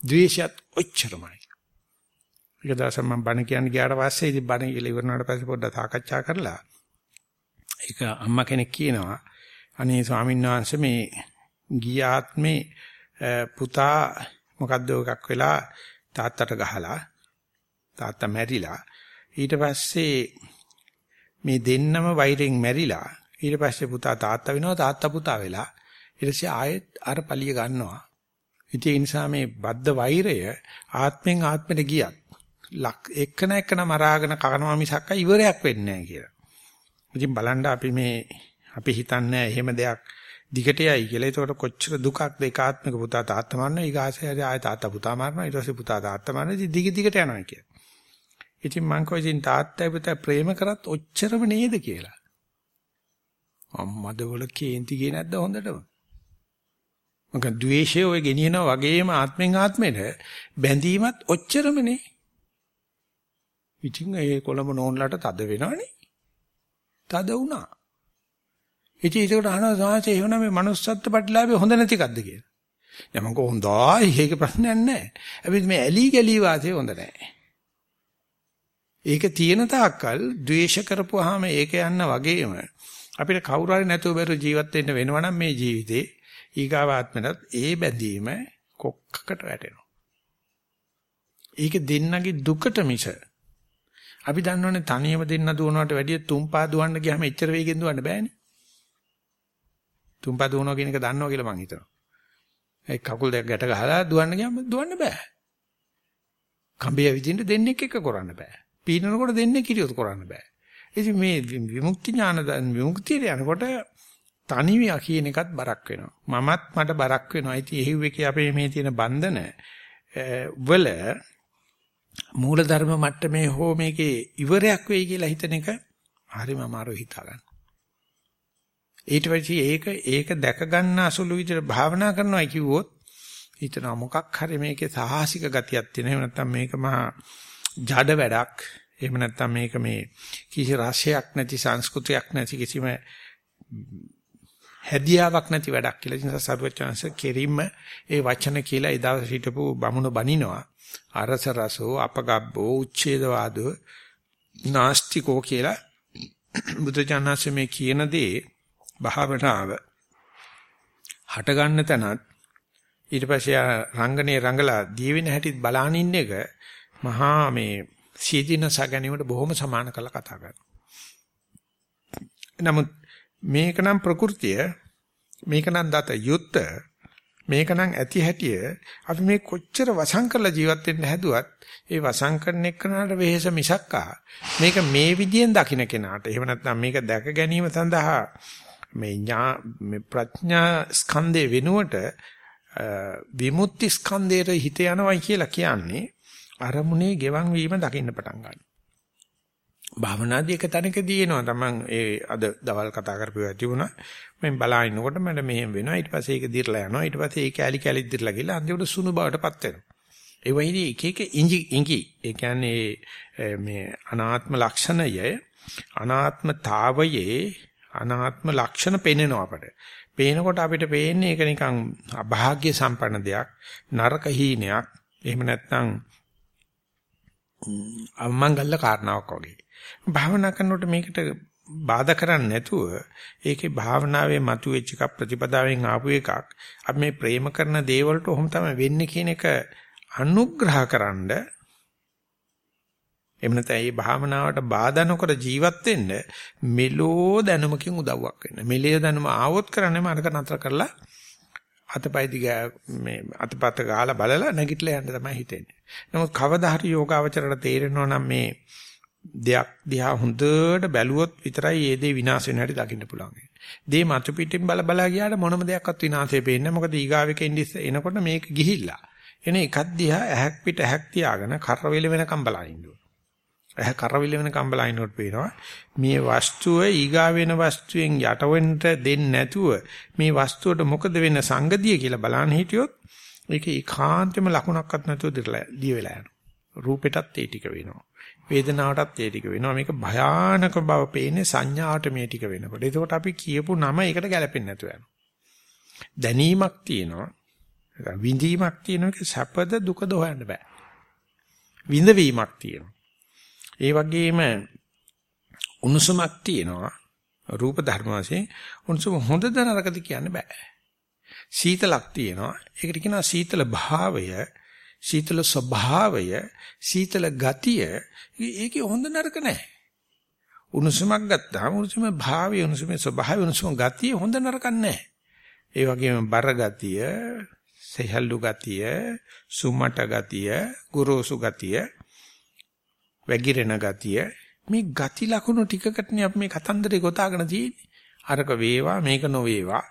ද්වේෂයත් ඔච්චරමයි. ඒක දැසම මම බණ කියන්නේ ගියාට පස්සේ ඉතින් බණ කියලා ඉවරනාට පස්සේ පොඩ්ඩක් සාකච්ඡා කරලා ඒක අම්මා කෙනෙක් කියනවා අනේ ස්වාමීන් වහන්සේ මේ ගියාත්මේ පුතා මොකද්ද එකක් වෙලා තාත්තට ගහලා තාත්තා මැරිලා ඊට පස්සේ මේ දෙන්නම වෛරෙන් මැරිලා ඊට පස්සේ පුතා තාත්තා වෙනවා තාත්තා පුතා වෙලා ඊට පස්සේ ආයෙත් අර පලිය ගන්නවා ඉතින් ඒ නිසා මේ බද්ධ වෛරය ආත්මෙන් ආත්මෙට ගියත් ලක් එක්කන එක්කන මරාගෙන කනවා මිසක් ඉවරයක් වෙන්නේ නැහැ කියලා. ඉතින් බලන්න අපි මේ අපි හිතන්නේ එහෙම දෙයක් දිගට යයි කියලා. ඒකට කොච්චර දුකක්ද ඒකාත්මික පුතා තාත්තා මරනවා ඊගාසේ ආය තාත්තා පුතා මරනවා ඊට පස්සේ පුතා තාත්තා මරනවා ඉතින් දිග දිගට යනවා කියලා. ඉතින් මං කොයිසින් තාත්තයි පුතා ප්‍රේම කරත් ඔච්චරම නේද කියලා. අම්මද වල කේන්ති ගියේ නැද්ද හොඳටම? මක ද්වේෂය ඔය ගෙනියනවා වගේම ආත්මෙන් ආත්මෙට බැඳීමත් ඔච්චරමනේ. ඉතින් ඒ කොළඹ නෝන්ලට තද වෙනවනේ. තද වුණා. ඉතින් ඒකට අහනවා සාහසේ එහෙනම් මේ manussත්ත්ව ප්‍රතිලාභය හොඳ නැතිකක්ද කියලා. දැන් මම කොහොඳයි ඒක ප්‍රශ්නයක් නැහැ. හැබැයි මේ ඇලි ගලි වාසේ හොඳ නැහැ. ඒක තියෙන තාක්කල් ද්වේෂ කරපුවාම ඒක යන්න වගේම අපිට කවුරු හරි නැතුව බැරු ජීවත් වෙන්න වෙනවනම් මේ ජීවිතේ ඊගාවාත්මනත් ඒ බැඳීම කොක්කකට වැටෙනවා. ඒක දෙන්නගේ දුකට මිස අපි දන්නවනේ තනියම දෙන්න දුවනවට වැඩිය තුම්පා දුවන්න ගියාම එච්චර වේගෙන් දුවන්න බෑනේ. තුම්පා දුවනවා කියන එක දන්නවා කියලා මං හිතනවා. ඒ කකුල් දෙක ගැට ගහලා දුවන්න ගියාම දුවන්න බෑ. කම්බිය විදිහට දෙන්නෙක් එක කරන්න බෑ. පීනනකොට දෙන්නෙක් කිරියොත් කරන්න බෑ. ඉතින් මේ විමුක්ති ඥාන විමුක්තියට යනකොට තනිවිය කියන එකත් බරක් වෙනවා. මමත් මට බරක් වෙනවා. ඉතින් එහිව් එකේ අපේ මේ තියෙන බන්ධන වල මූල ධර්ම මට්ටමේ හෝ මේකේ ඉවරයක් වෙයි කියලා හිතන එක හරිම අමාරු හිතා ගන්න. ඊට පස්සේ ඒක ඒක දැක ගන්න අසුළු විදිහට භාවනා කරනවා කිව්වොත් හිතනවා මොකක් හරි මේකේ සාහසික ගතියක් තියෙනවා. එහෙම නැත්නම් මේක මහා ජඩ වැඩක්. එහෙම නැත්නම් මේක මේ කිසි රසයක් නැති සංස්කෘතියක් නැති කිසිම හැදියාවක් නැති වැඩක් කියලා. ඉතින් සරුවචාන්ස කෙරින්ම ඒ වචන කියලා ඒ දවස් හිටපු බමුණ බනිනවා. අරස රසෝ අපගබ්බෝ උච්ඡේදවාදෝ නාස්තිකෝ කියලා බුදුචානන්සේ මේ කියන දේ භාවනාව හට ගන්න තැනත් ඊට පස්සේ රංගනේ රංගලා දීවින හැටිත් බලාන ඉන්න එක මහා මේ සීදීනස ගැනීමට බොහොම සමාන කළ කතා කරනවා. නමුත් මේක නම් ප්‍රകൃතිය මේක නම් දත යුත්ත මේක නම් ඇති හැටිය අපි මේ කොච්චර වසං කරලා ජීවත් වෙන්න හැදුවත් ඒ වසං කරන එක්කනට වෙහෙස මිසක්කා මේක මේ විදියෙන් දකින්න කෙනාට එහෙම නැත්නම් මේක දැක ගැනීම සඳහා මේ ඥා මේ ප්‍රඥා ස්කන්ධේ වෙනුවට විමුක්ති ස්කන්ධයට හිත යනවා කියලා කියන්නේ අරමුණේ ගෙවන් වීම දකින්න පටන් ගන්නවා. භාවනාදී එක තැනකදී එනවා. තමන් ඒ අද දවල් කතා කරපුවා තිබුණා මම බලාගෙනකොට මට මෙහෙම වෙනවා. ඊට පස්සේ ඒක දිර්ලා යනවා. ඊට පස්සේ ඒ කැලි කැලි දිර්ලා ගිහලා අන්තිමට සුණු බවටපත් වෙනවා. ඒ වයිදී එක එක ඉංගි ඉංගි ඒ කියන්නේ මේ අනාත්ම ලක්ෂණය අනාත්මතාවයේ අනාත්ම ලක්ෂණ පෙන්වනවා අපට. පේනකොට අපිට පේන්නේ ඒක නිකන් අභාග්‍ය සම්පන්න දෙයක් නරක හීනයක්. එහෙම නැත්නම් අමංගල්‍ය කාරණාවක් වගේ භාවනා කරනකොට මේකට බාධා කරන්නේ නැතුව ඒකේ භාවනාවේ මතුවෙච්ච එක ප්‍රතිපදාවෙන් ආපු එකක් අපි මේ ප්‍රේම කරන දේවල්ට ඔහොම තමයි වෙන්නේ කියන එක අනුග්‍රහකරනද එහෙම නැත්නම් මේ භාවනාවට බාධා නොකර ජීවත් වෙන්න මෙලෝ දැනුමකින් උදව්වක් වෙන්න. මෙලේ දැනුම ආවොත් කරන්නේ මානක නතර කරලා අතපය දිග මේ අතපත ගහලා බලලා නැගිටලා යන්න තමයි හිතෙන්නේ. නමුත් කවදා හරි යෝගාවචරයට තේරෙනවා නම් මේ දෙයක් දිහා හොඳට බැලුවොත් විතරයි ඒ දේ විනාශ වෙන හැටි දකින්න පුළුවන්. දේ මතු පිටින් බල බලා ගියාට මොනම දෙයක්වත් විනාශය පේන්නේ මොකද ඊගාවෙක ඉඳිස් එනකොට මේක ගිහිල්ලා. එන එකක් දිහා ඇහක් පිට ඇහක් තියාගෙන කරවෙල වෙනකම් බලනින්න ඕන. ඇහ කරවිල වෙන කම්බලයිනොත් පේනවා. මේ වස්තුව ඊගා වෙන වස්තුවෙන් යටවෙන්න දෙන්නේ නැතුව මේ වස්තුවට මොකද වෙන්න සංගතිය කියලා බලන්න හිටියොත් ඒක ඒකාන්තෙම ලකුණක්වත් නැතුව දිය වෙලා යනවා. රූපෙටත් ඒ ටික වෙනවා. වේදනාවටත් ඒ ටික වෙනවා. මේක භයානක බව පේන්නේ සංඥාවට මේ ටික වෙනකොට. ඒකට අපි කියපු නම ඒකට ගැලපෙන්නේ නැතුව යනවා. දැනීමක් තියෙනවා. විඳීමක් තියෙනවා. ඒක සැපද දුකද හොයන්න බෑ. විඳවීමක් තියෙනවා. ඒ වගේම උණුසුමක් තියෙනවා රූප ධර්ම වශයෙන් උණුසුම හොඳද නරකද කියන්න බෑ. සීතලක් තියෙනවා. ඒකට කියනවා සීතල භාවය, සීතල ස්වභාවය, සීතල ගතිය. ඒකේ හොඳ නරක නැහැ. උණුසුමක් ගත්තාම උණුසුම භාවය, උණුසුම ස්වභාවය, උණුසුම ගතිය හොඳ නරක නැහැ. ඒ වගේම බර ගතිය, සෙහල්ලු ගතිය, සුමට ගතිය, ගුරුසු ගතිය වැగిරෙන ගතිය මේ ගති ලකුණු ටිකකටනේ අපි මේ කතන්දරේ ගොතාගෙන තියෙන්නේ. අරක වේවා මේක නොවේවා.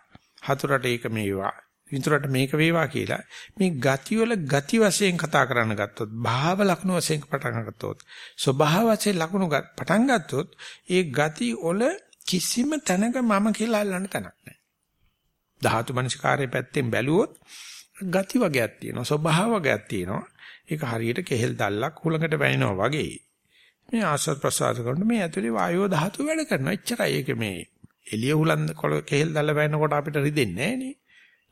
හතුරට ඒක මේවා. විතුරට මේක වේවා කියලා මේ ගති වල ගති වශයෙන් කතා කරන්න ගත්තොත් භාව ලක්ෂණ වශයෙන් පටන් ගත්තොත් ස්වභාව වශයෙන් ලක්ෂණ පටන් ගත්තොත් ඒ ගති වල කිසිම තැනක මම කියලා අල්ලන්න තැනක් නැහැ. ධාතු මනසිකාරයේ පැත්තෙන් බැලුවොත් ගති වගේක් තියෙනවා ස්වභාව වගේක් තියෙනවා. ඒක හරියට කෙහෙල් දැල්ලක් හුලඟට වැනිනවා වගේ. මේ ආස්වාද ප්‍රසආද කරන මේ ඇතුලේ වායෝ ධාතු වැඩ කරනවා. එච්චරයි ඒක මේ එළිය හුලන් කොළ කෙහෙල් දැල්ල වැන්නකොට අපිට රිදෙන්නේ නැහැ නේ.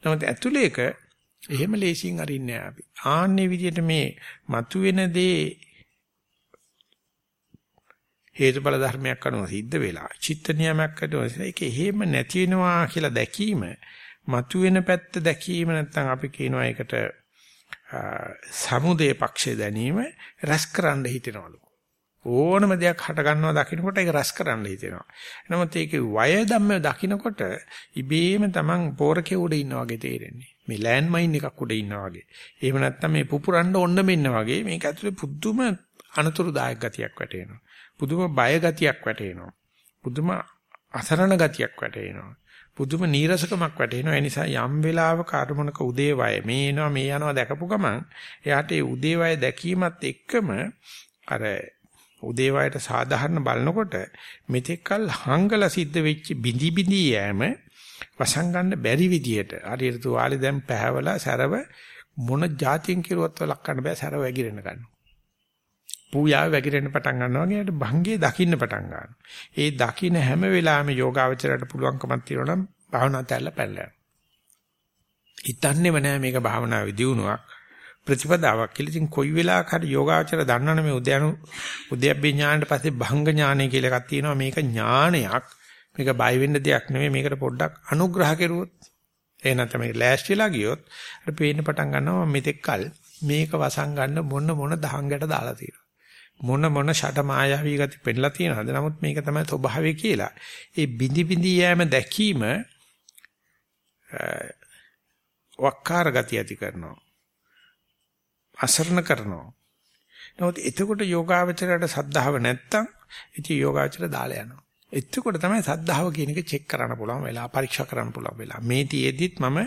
නමුත් ඇතුලේ එක එහෙම ලේසියෙන් අරින්නේ නැහැ අපි. ආන්නේ විදිහට මේ මතුවෙන දේ හේතුඵල ධර්මයක් කරනවා සිද්ධ වෙලා චිත්ත නියමයක් කරනවා ඒක එහෙම නැති වෙනවා කියලා දැකීම මතුවෙන පැත්ත දැකීම නැත්නම් අපි කියනවා ඒකට සමුදේ පක්ෂේ දැනීම රැස්කරන්න හිතෙනවලු ඕනම දෙයක් හට ගන්නවා දකින්නකොට ඒක රස කරන්න හිතෙනවා. නමුත් ඒකේ වය ධම්ම දකින්නකොට ඉබේම Taman පෝරකේ උඩ ඉන්නා වගේ තේරෙන්නේ. මේ ලෑන්ඩ් මයින් එකක් උඩ ඉන්නා වගේ. එහෙම නැත්නම් මේ පුපුරන්න ඕන්න මෙන්න වගේ මේක ඇතුලේ පුදුම අනතුරුදායක ගතියක් වැටෙනවා. පුදුම බය ගතියක් වැටෙනවා. පුදුම අසරණ ගතියක් වැටෙනවා. පුදුම නීරසකමක් වැටෙනවා. ඒ නිසා යම් වෙලාවක අරමුණක උදේවය මේ එනවා මේ යනවා දැකපු ගමන් එයාට ඒ උදේවය දැකීමත් එක්කම අර උදේ වයට සාධාරණ බලනකොට මෙතෙක්කල් හංගල සිද්ධ වෙච්ච බිඳි බිඳි යෑම වසංගන්න බැරි විදියට හරියට තුවාලේ දැන් පැහැවලා සරව මොන જાතියෙන් කෙරුවත් ලක්කන්න බෑ සරව වැగిරෙන ගන්න. පූජාව වැగిරෙන්න පටන් ගන්නවා නේද? භංගේ දකින්න පටන් ගන්නවා. ඒ දකින්න හැම වෙලාවෙම යෝගාවචරයට පුළුවන්කමක් තියෙනවා නම් භාවනා තැල්ල පැල්ල. හිතන්නේම නෑ මේක භාවනාවේ දියුණුවක්. ප්‍රතිපදාවක් කියලා. ඉතින් කොයි වෙලාවක හරි යෝගාචර දන්නවනේ මේ උද්‍යනු උද්‍යප්පේ ඥානෙට පස්සේ භංග ඥානය කියලා එකක් තියෙනවා. මේක ඥානයක්. මේක බය වෙන්න දෙයක් නෙමෙයි. මේකට පොඩ්ඩක් අනුග්‍රහ කෙරුවොත් එහෙනම් තමයි ලෑස්තිලා ගියොත් අර පේන්න පටන් ගන්නවා මෙතෙක්කල් මේක වසන් ගන්න මොන මොන දහංගට දාලා තියෙනවා. මොන මොන ෂට මායාවී ගති පෙන්නලා තියෙනවද? නමුත් මේක තමයි ස්වභාවය කියලා. ඒ බිඳි බිඳි යෑම දැකීම වක්කාර ගතිය ඇති කරනවා. අසරණ කරනවා. නමුත් එතකොට යෝගාවචරයට සද්ධාව නැත්තම් ඉතින් යෝගාවචර දාලා යනවා. එතකොට තමයි සද්ධාව කියන එක චෙක් කරන්න පුළුවන් වෙලා පරීක්ෂා කරන්න පුළුවන් වෙලා. මේ තියේදිත් මම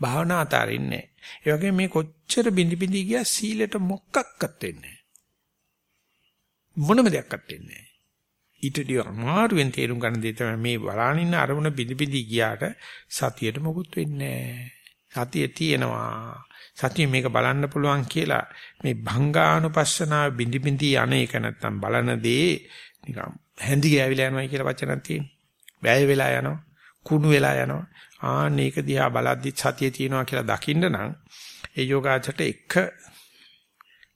භාවනා අතාරින්නේ නැහැ. ඒ වගේම මේ කොච්චර බිඳි බිඳි ගියා සීලෙට මොකක්වත් වෙන්නේ මොනම දෙයක්වත් වෙන්නේ ඊටදී අමාරුවෙන් තේරුම් ගන්න දේ තමයි මේ බලානින්න අරමුණ බිදි බිදි ගියාට සතියට මොකුත් වෙන්නේ නැහැ. සතිය තියෙනවා. සතිය මේක බලන්න පුළුවන් කියලා මේ භංගානුපස්සනාව බිඳි බිඳි යන එක නැත්තම් බලන දේ නිකම් හැඳි ගෑවිලා යනවා කියලා වචනක් තියෙනවා. වැය වෙලා යනවා. කුණු වෙලා යනවා. ආන්න ඒක දිහා බලද්දි සතිය තියෙනවා කියලා දකින්න නම් ඒ යෝගාචරයට එක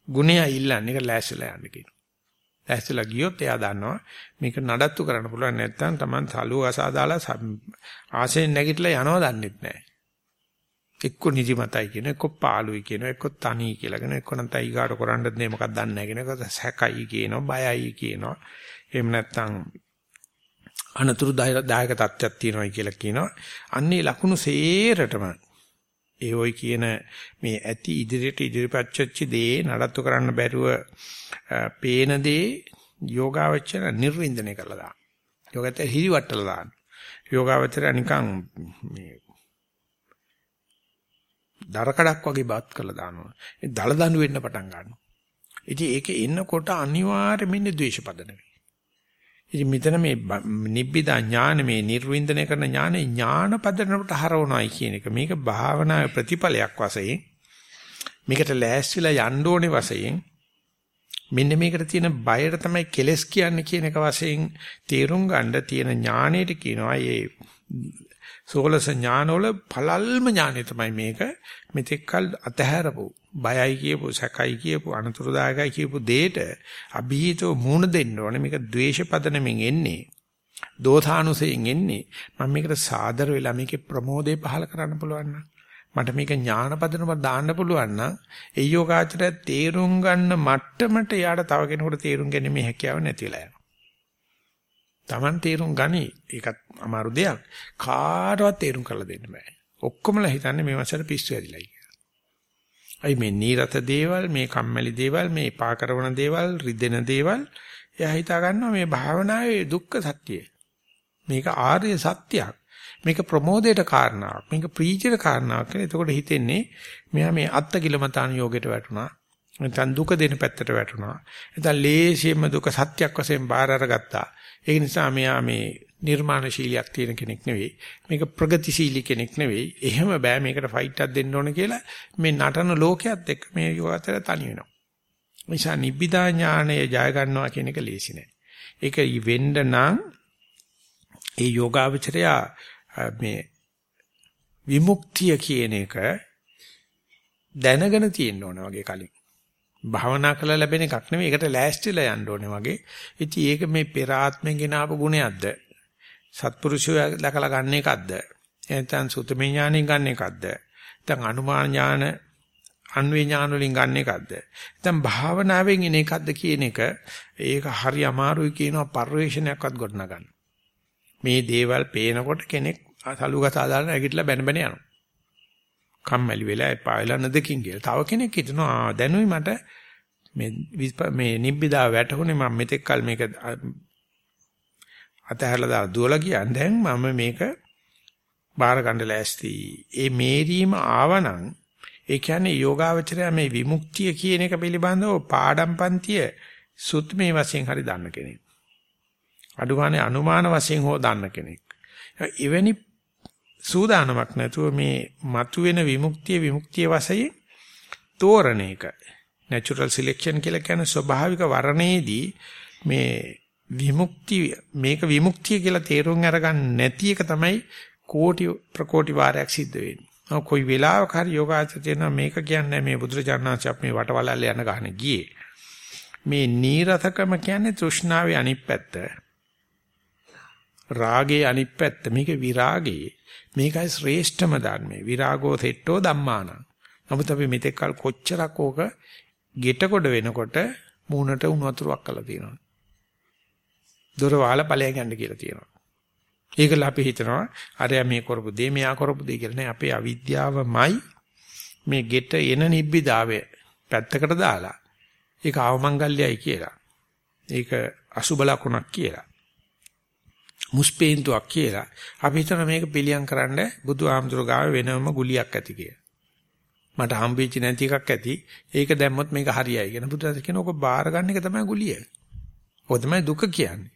ගුණය ඉල්ලන්නේ ඒක ලෑස්තිලා යන්න කියනවා. ලෑස්තිලා ගියොත් එයා දන්නවා මේක නඩත්තු කරන්න පුළුවන් නැත්නම් Taman සලුව අසා දාලා ආසෙන් නැගිටලා යනවා දන්නෙත් නැහැ. එක්ක නිදිමතයි කියන එක්ක පාළුයි කියන එක්ක තනි කියලා කියන එක්ක නැත්නම් ඊගාට කරන්නද නේ මොකක්ද දන්නේ නැහැ කියන එක සැකයි කියනවා බයයි කියනවා. එහෙම නැත්නම් අනතුරු දායක තත්ත්වයක් තියෙනවා කියලා කියනවා. අන්නේ ලකුණු සේරටම ඒ ওই කියන මේ ඇති ඉදිරියට ඉදිරිපත් වෙච්ච දේ නඩත්තු කරන්න බැරුව පේන දේ යෝගාවචර නිර්වින්දනය කරලා දාන. යෝගාවචර හිරිවට්ටලා දාන. යෝගාවචර නිකන් මේ දරකඩක් වගේ බත් කරලා දානවා. ඒ දල දඬු වෙන්න පටන් ගන්නවා. ඉතින් ඒකේ ඉන්නකොට අනිවාර්යයෙන්ම ඉන්නේ ද්වේෂපදනමේ. ඉතින් මෙතන මේ නිබ්බිදා ඥාන මේ නිර්වින්දනය කරන ඥානේ ඥාන පදනකට හරවනවායි කියන එක. මේක භාවනාවේ ප්‍රතිඵලයක් වශයෙන් මේකට ලෑස්තිලා යන්න ඕනේ වශයෙන් මෙන්න මේකට තියෙන බයර තමයි කෙලස් කියන්නේ කියන එක වශයෙන් තේරුම් ගන්න තියෙන ඥාණයට කියනවා මේ සෝලස ඥානවල පළල්ම ඥානෙ තමයි මේක. මෙතෙක්කල් අතහැරපු බයයි කියපු සැකයි කියපු අනතුරුදායකයි කියපු දෙයට අභීතව මූණ දෙන්න ඕනේ. මේක ද්වේෂ පදනමින් එන්නේ. දෝධානුසයෙන් එන්නේ. මම මේකට සාදර වෙලා මේකේ ප්‍රමෝදය පහල කරන්න පුළුවන් මට මේක ඥාන පදනම දාන්න පුළුවන් නම් ඒ යෝගාචරය තේරුම් ගන්න මට්ටමට යාට තව කෙනෙකුට තේරුම් ගැනීමේ හැකියාව නැති වෙලා යනවා. Taman තේරුම් ගනි. ඒකත් අමාරු දෙයක්. කාටවත් තේරුම් කරලා දෙන්න බෑ. ඔක්කොමලා හිතන්නේ මේ වසර පිස්සු ඇදිලා කියලා. අයි මේ නීරත දේවල්, මේ කම්මැලි දේවල්, මේ එපා කරන දේවල්, රිදෙන දේවල් එයා හිතා ගන්නවා මේ භාවනාවේ දුක්ඛ සත්‍යය. මේක ආර්ය සත්‍යයක්. මේක ප්‍රමෝදයට කාරණාවක්. මේක ප්‍රීතියට කාරණාවක් කියලා. එතකොට හිතෙන්නේ මෙයා මේ අත්ති කිලමතාන යෝගයට වැටුණා. නැත්නම් දුක දෙන පැත්තට වැටුණා. නැත්නම් ලේසියෙම දුක සත්‍යක් වශයෙන් බාර අරගත්තා. ඒ නිසා මෙයා මේ නිර්මාණශීලියක් තියෙන කෙනෙක් නෙවෙයි. මේක ප්‍රගතිශීලී කෙනෙක් නෙවෙයි. එහෙම බෑ මේකට ෆයිට් එකක් දෙන්න ඕන කියලා මේ නටන ලෝකයක් එක්ක මේ යෝගාතර තනි වෙනවා. නිසා නිබ්බිදා ඥානය ජය ගන්නවා කියන එක ලේසි නෑ. ඒක වෙන්න නම් ඒ යෝගාවචරය මේ විමුක්තිය කියන එක දැනගෙන තියෙන්න ඕන වගේ කලින්. භාවනා කළා ලැබෙන එකක් නෙමෙයි. ඒකට ලෑස්තිලා යන්න ඕනේ වගේ. ඉතින් ඒක මේ පෙර ආත්මෙන් ගෙන ආපු ගුණයක්ද? සත්පුරුෂය දැකලා ගන්න එකක්ද? නැත්නම් සුතමේ ඥාණයෙන් ගන්න එකක්ද? නැත්නම් අනුමාන ඥාන අන්වේ ඥාන වලින් ගන්න එකක්ද? නැත්නම් භාවනාවෙන් එන එකක්ද කියන එක ඒක හරි අමාරුයි කියනවා පරිවේශනයක්වත් ගොඩනගන්න. මේ දේවල් පේනකොට කෙනෙක් සලුගත ආදාන නැගිටලා බැන බැන යනවා. කම්මැලි වෙලා එපා වෙලා නැදකින් කියලා. තව කෙනෙක් හිතනවා දැනුයි මට මේ මේ නිබ්බිදා වැටුනේ මම මෙතෙක් කල මේක අතහැරලා දාලා දුවලා ගියන් දැන් මම මේක බාර ගන්න ලෑස්ති. ඒ මේරීම ආවනම් ඒ කියන්නේ යෝගාවචරය මේ විමුක්තිය කියන එක පිළිබඳව පාඩම් පන්තිය සුත්මේ වශයෙන් හරි දන්න කෙනෙක්. අඩුගානේ අනුමාන වශයෙන් හෝ දන්න කෙනෙක්. එවැනි සූදානමක් නැතුව මේ මතුවෙන විමුක්තිය විමුක්තිය වශයෙන් තෝරණ එක natural selection කියලා කියන ස්වභාවික වර්ණයේදී මේ විමුක්තිය මේක විමුක්තිය කියලා තේරුම් අරගන්න නැති එක තමයි කෝටි ප්‍රකෝටි වාරයක් සිද්ධ වෙන්නේ. කොයි වෙලාවක හරි යෝගාචරයෙන් මේක කියන්නේ මේ බුදුරජාණන්සේ අපි මේ වටවලල්ල යන ගහන ගියේ. මේ නීරතකම කියන්නේ තෘෂ්ණාවේ අනිත් පැත්ත. රාගේ අනිත් පැත්ත. මේක විරාගේ. මේකයි ශ්‍රේෂ්ඨම ධර්මයේ. විරාගෝ සෙට්ටෝ ධම්මාන. නමුත් අපි මෙතෙක් කල කොච්චරක් ඕක ගෙටකොට වෙනකොට මූණට උණු වතුරක් කළා තියෙනවා. දොර වහලා ඵලයන් යන්න කියලා තියෙනවා. ඒකල අපි හිතනවා අරයා මේ කරපු දේ මෙයා කරපු දේ කියලා නේ අපේ අවිද්‍යාවමයි මේ ගෙට එන නිබ්බිදාවේ පැත්තකට දාලා ඒක අවමංගල්‍යයි කියලා. ඒක අසුබ ලකුණක් කියලා. මුස්පේන්තුවක් කියලා. අපි හිතන මේක පිළියම් කරන්න බුදුහාමුදුර ගාව වෙනම ගුලියක් ඇති කියලා. මට හම්බෙච්ච නැති එකක් ඇති. ඒක දැම්මොත් මේක හරියයි කියන බුදුරජාණන් කියන ඔක බාර ගන්න එක තමයි ගුලිය. ඔක තමයි දුක කියන්නේ.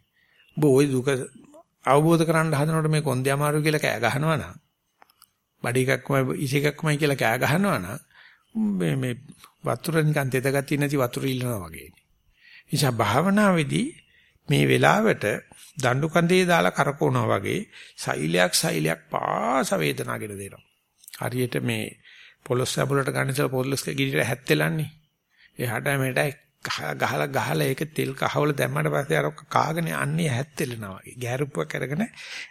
ඔබ ওই දුක අවබෝධ කරගන්න හදනකොට මේ කොන්දේ අමාරු කියලා කෑ ගහනවා නම් බඩ එකක්මයි ඉස එකක්මයි කියලා කෑ ගහනවා නම් මේ මේ වතුර නිකන් තෙත ගතිය නැති වතුර ඉල්ලනවා වගේ. නිසා භාවනාවේදී මේ වෙලාවට දඬු කඳේ දාලා කරකවනවා වගේ සෛලයක් සෛලයක් පාස වේදනාගෙන දෙනවා. හරියට මේ පොලොස් සබුලට ගන්නසල පොලොස් ගිරිට හැත්තෙලන්නේ. එහාට මෙහෙට ගහලා ගහලා ඒක තෙල් කහවල දැම්මට පස්සේ අර කාගෙන යන්නේ හැත්තෙලනවා වගේ. ගෑරුප්පුවක් අරගෙන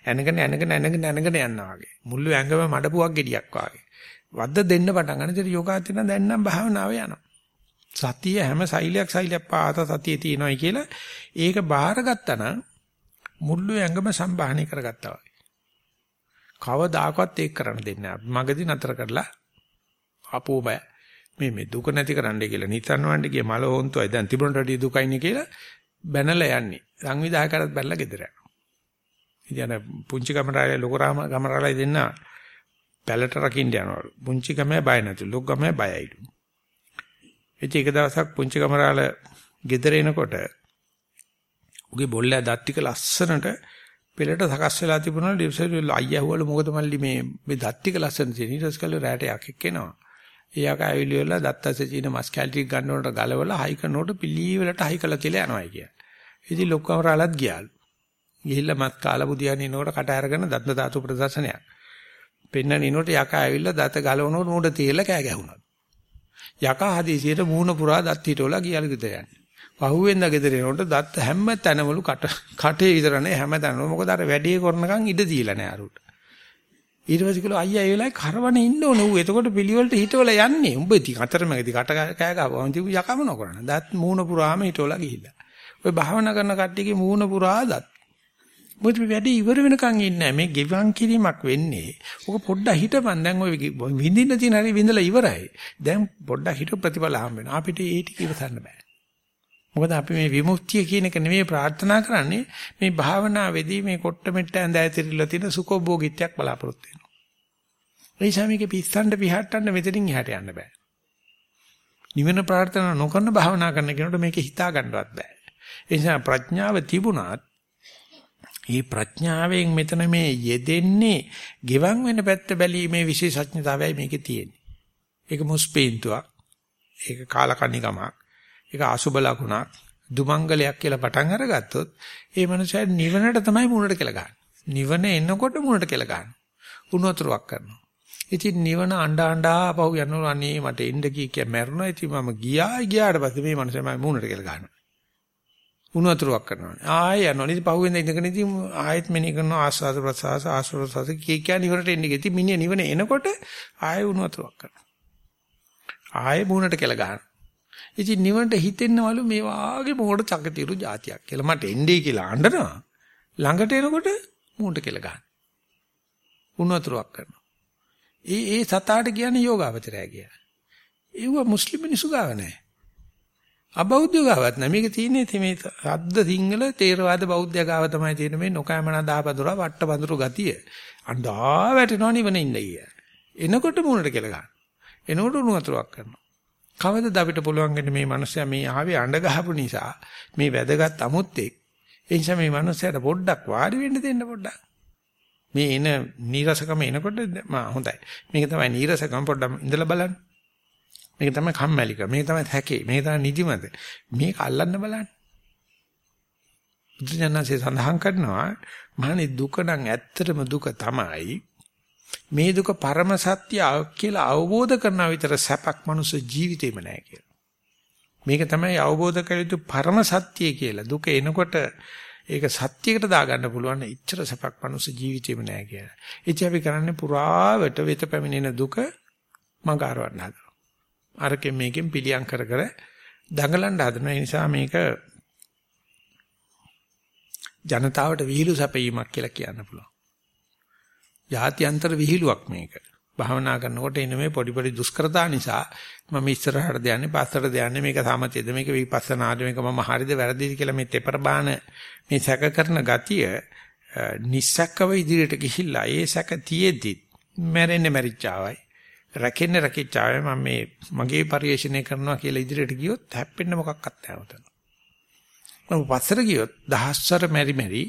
ඇනගෙන ඇනගෙන ඇනගෙන ඇනගෙන යනවා වගේ. මුල්ලු ඇඟම මඩපුවක් ගෙඩියක් වගේ. වද්ද දෙන්න පටන් ගන්න. ඉතින් යෝගාචරණ දැන් නම් භාවනාව යනවා. සතිය හැම සෛලයක් සෛලයක් පාත සතියේ තියෙනවායි කියලා ඒක බාරගත්තා නම් මුල්ලු ඇඟම සම්බාහනය කරගත්තා වගේ. කවදාකවත් ඒක කරන්න දෙන්නේ නැහැ. මගදී නතර කරලා අපෝ බය මේ මේ දුක නැති කරන්නයි කියලා නිතරම වණ්ඩ ගිය මල හොන්තුයි දැන් තිබුණට වැඩි දුකයිනේ කියලා බැනලා යන්නේ. සංවිධායකරත් බැලලා ගෙදර යනවා. ඉතින් අර පුංචි කමරාලේ ලොකු රාම කමරාලේ දෙන්න පැලට රකින්න යනවා. පුංචි කමේ බය නැතු. ලොකු කමේ බයයිලු. ඉතින් එක දවසක් පුංචි කමරාල ගෙදර එනකොට උගේ බොල්ලෑ දත් ටික ලස්සනට පෙළට සකස් වෙලා තිබුණා ලිප්සෙල් අයියා හුවල මොකද මල්ලි මේ මේ දත් ටික ලස්සන තියෙන ඊට පස්සේ කල්ල රැට යකෙක් එනවා එයාක ඇවිල්ලි වෙලා දත්තසේ චීන මස් කැල්ටි ගන්න උනට ගලවලා හයි කරනකොට පිළිවෙලට හයි කළා කියලා යනවා කිය. ඉතින් ලොක්කම රාලත් ගියාලු. ගිහිල්ලා මත් කාලා බුදියාගෙන ඉනකොට කට අරගෙන දත්ත ධාතු ප්‍රදර්ශනයක්. පෙන්නන ඉනකොට යකා ඇවිල්ලා දත ගලවනකොට උඩ තියලා කෑ ගැහුණා. යකා හදිසියට මූණ පුරා දත් හිටවලා ගියාලු ගෙදර යන්නේ. පහුවෙන්ද ගෙදර එනකොට දත් හැම තැනමලු කට කටේ විතර නේ හැම තැනම මොකද අර වැඩේ කරනකන් ඉඩ දීලා නෑ අරුට. ඊට පස්සේ කිව්වා අයියා ඒ වෙලාවේ කරවනේ ඉන්න ඕන. ඌ එතකොට පිළිවෙලට හිටවල යන්නේ. උඹ ඉතින් අතරමැදි කට කෑ ගහපුවා. ඉතින් යකම නොකරන. දත් මූණ පුරාම හිටවලා ගිහිල්ලා. ඔය භාවනා කරන කට්ටියගේ මූණ පුරා දත් මොකද මේ වැඩේ ඉවර වෙනකන් ඉන්නේ මේ ගෙවන් කිරීමක් වෙන්නේ. ඔක පොඩ්ඩක් හිටපන්. දැන් ඔය විඳින්න තියෙන හැටි විඳලා ඉවරයි. දැන් පොඩ්ඩක් හිට ප්‍රතිඵල හම්බ වෙනවා. අපිට ඒ ටික ඉවසන්න බෑ. මොකද අපි මේ විමුක්තිය කියන එක නෙමෙයි ප්‍රාර්ථනා කරන්නේ. මේ භාවනාවේදී මේ කොට්ට මෙට්ට ඇඳ ඇතිරිලා තියෙන සුඛෝභෝගීත්වයක් බලාපොරොත්තු වෙනවා. ඒ නිසා මේක පිස්සන්ඩ පිහට්ටන්න මෙතනින් එහාට යන්න බෑ. නිවන ප්‍රාර්ථනා නොකරන භාවනා කරන කෙනෙකුට මේක හිතා ගන්නවත් බෑ. ඒ නිසා ප්‍රඥාව තිබුණත් මේ ප්‍රඥාවෙන් මෙතන මේ යෙදෙන්නේ ගෙවන් වෙන පැත්ත බැලීමේ විශේෂඥතාවයයි මේකේ තියෙන්නේ. ඒක මුස්පීන්තුවක්. ඒක කාලකන්නිකමක්. ඒක අසුබ ලකුණක් දුමංගලයක් කියලා පටන් අරගත්තොත් ඒ මනුස්සයා නිවනට තමයි මුණට කියලා ගන්න. නිවන එනකොට මුණට කියලා ගන්න. උණු වතුරක් කරනවා. ඉතින් නිවන අඬ අඬා පහු යනවා අනේ මට එන්න කී කිය මැරුණා. ඉතින් මම ගියා ගියාට පස්සේ මේ මනුස්සයා මම මුණට කියලා ගන්නවා. උණු වතුරක් කරනවා. ආයෙ යනවා. ඉතින් පහුවෙන්ද ඉඳගෙන ඉතින් ආයෙත් මෙනි කරනවා ආස්වාද ප්‍රසආස ආස්වාද ප්‍රසආස කී කිය නිවනට එන්න ගිහින් ඉතින් මිනිහ නිවන එනකොට ආයෙ උණු වතුරක් කරනවා. ආයෙ මුණට කියලා ගන්නවා. ඉතින් නිවන්ට හිතෙන්නවලු මේ වාගේ මොකට චකතිරු જાතියක් කියලා. මට එන්නේ කියලා අඬනවා. ළඟට එනකොට මූණට කියලා ගන්න. උණු වතුරක් කරනවා. ඒ ඒ සතාට කියන්නේ යෝගාවචරය කියලා. ඒව මුස්ලිම් මිනිස්සු ගාව නැහැ. අබෞද්ධ ගාවත් නැහැ. මේක තියෙන්නේ මේ සද්ද සිංහල තේරවාද බෞද්ධ ගාව තමයි තියෙන මේ නොකෑමන දාපදුර වට්ට බඳුරු ගතිය. අඬා වැටෙනව නිවන ඉන්නේ. එනකොට මූණට කියලා ගන්න. එනකොට උණු වතුරක් කරනවා. කවදද අපිට පුළුවන් මේ මිනිස්සයා මේ ආවේ අඬ ගහපු නිසා මේ වැදගත් අමුත්තෙක් ඒ නිසා මේ මිනිස්සයාට පොඩ්ඩක් වාඩි වෙන්න දෙන්න පොඩ්ඩක් මේ එන නීරසකම එනකොට මා හොඳයි මේක තමයි නීරසකම පොඩ්ඩක් ඉඳලා බලන්න මේක තමයි කම්මැලිකම මේක තමයි හැකේ මේක තමයි නිදිමත මේක අල්ලන්න බලන්න බුදුජානසී සඳහන් කරනවා මහනි දුක නම් ඇත්තටම දුක තමයි මේ දුක පරම සත්‍ය කියලා අවබෝධ කරනා විතර සැපක් මනුස්ස ජීවිතේම නැහැ කියලා. මේක තමයි අවබෝධ කර යුතු පරම සත්‍ය කියලා. දුක එනකොට ඒක සත්‍යයකට දාගන්න පුළුවන් ඉච්ඡර සැපක් මනුස්ස ජීවිතේම නැහැ කියලා. ඉතින් අපි කරන්නේ පුරාවට වෙත පැමිණෙන දුක මඟහරවන්න හදනවා. අරකින් මේකෙන් පිළියම් කර කර දඟලන්න හදන නිසා මේක ජනතාවට විහිළු සැපීමක් කියලා කියන්න පුළුවන්. ජාත්‍යන්තර විහිළුවක් මේක. භාවනා කරනකොට එන මේ පොඩි පොඩි දුෂ්කරතා නිසා මම ඉස්සරහට දයන්නේ පස්සට දයන්නේ මේක සමතේද මේක විපස්සනාද මේක මම හරිද වැරදිද කියලා මේ තෙපර බාන මේ සැක කරන ගතිය නිස්සක්කව ඉදිරියට ගිහිල්ලා ඒ සැක තියෙද්දි මැරෙන්නේ මැරිච්චාවයි රැකෙන්නේ රැකිච්චාවයි මම මේ මගේ පරිශ්‍රණය කරනවා කියලා ඉදිරියට ගියොත් හැප්පෙන්න මොකක්වත් නැහැ උතන. මම පස්සට ගියොත් දහස්වර මෙරි මෙරි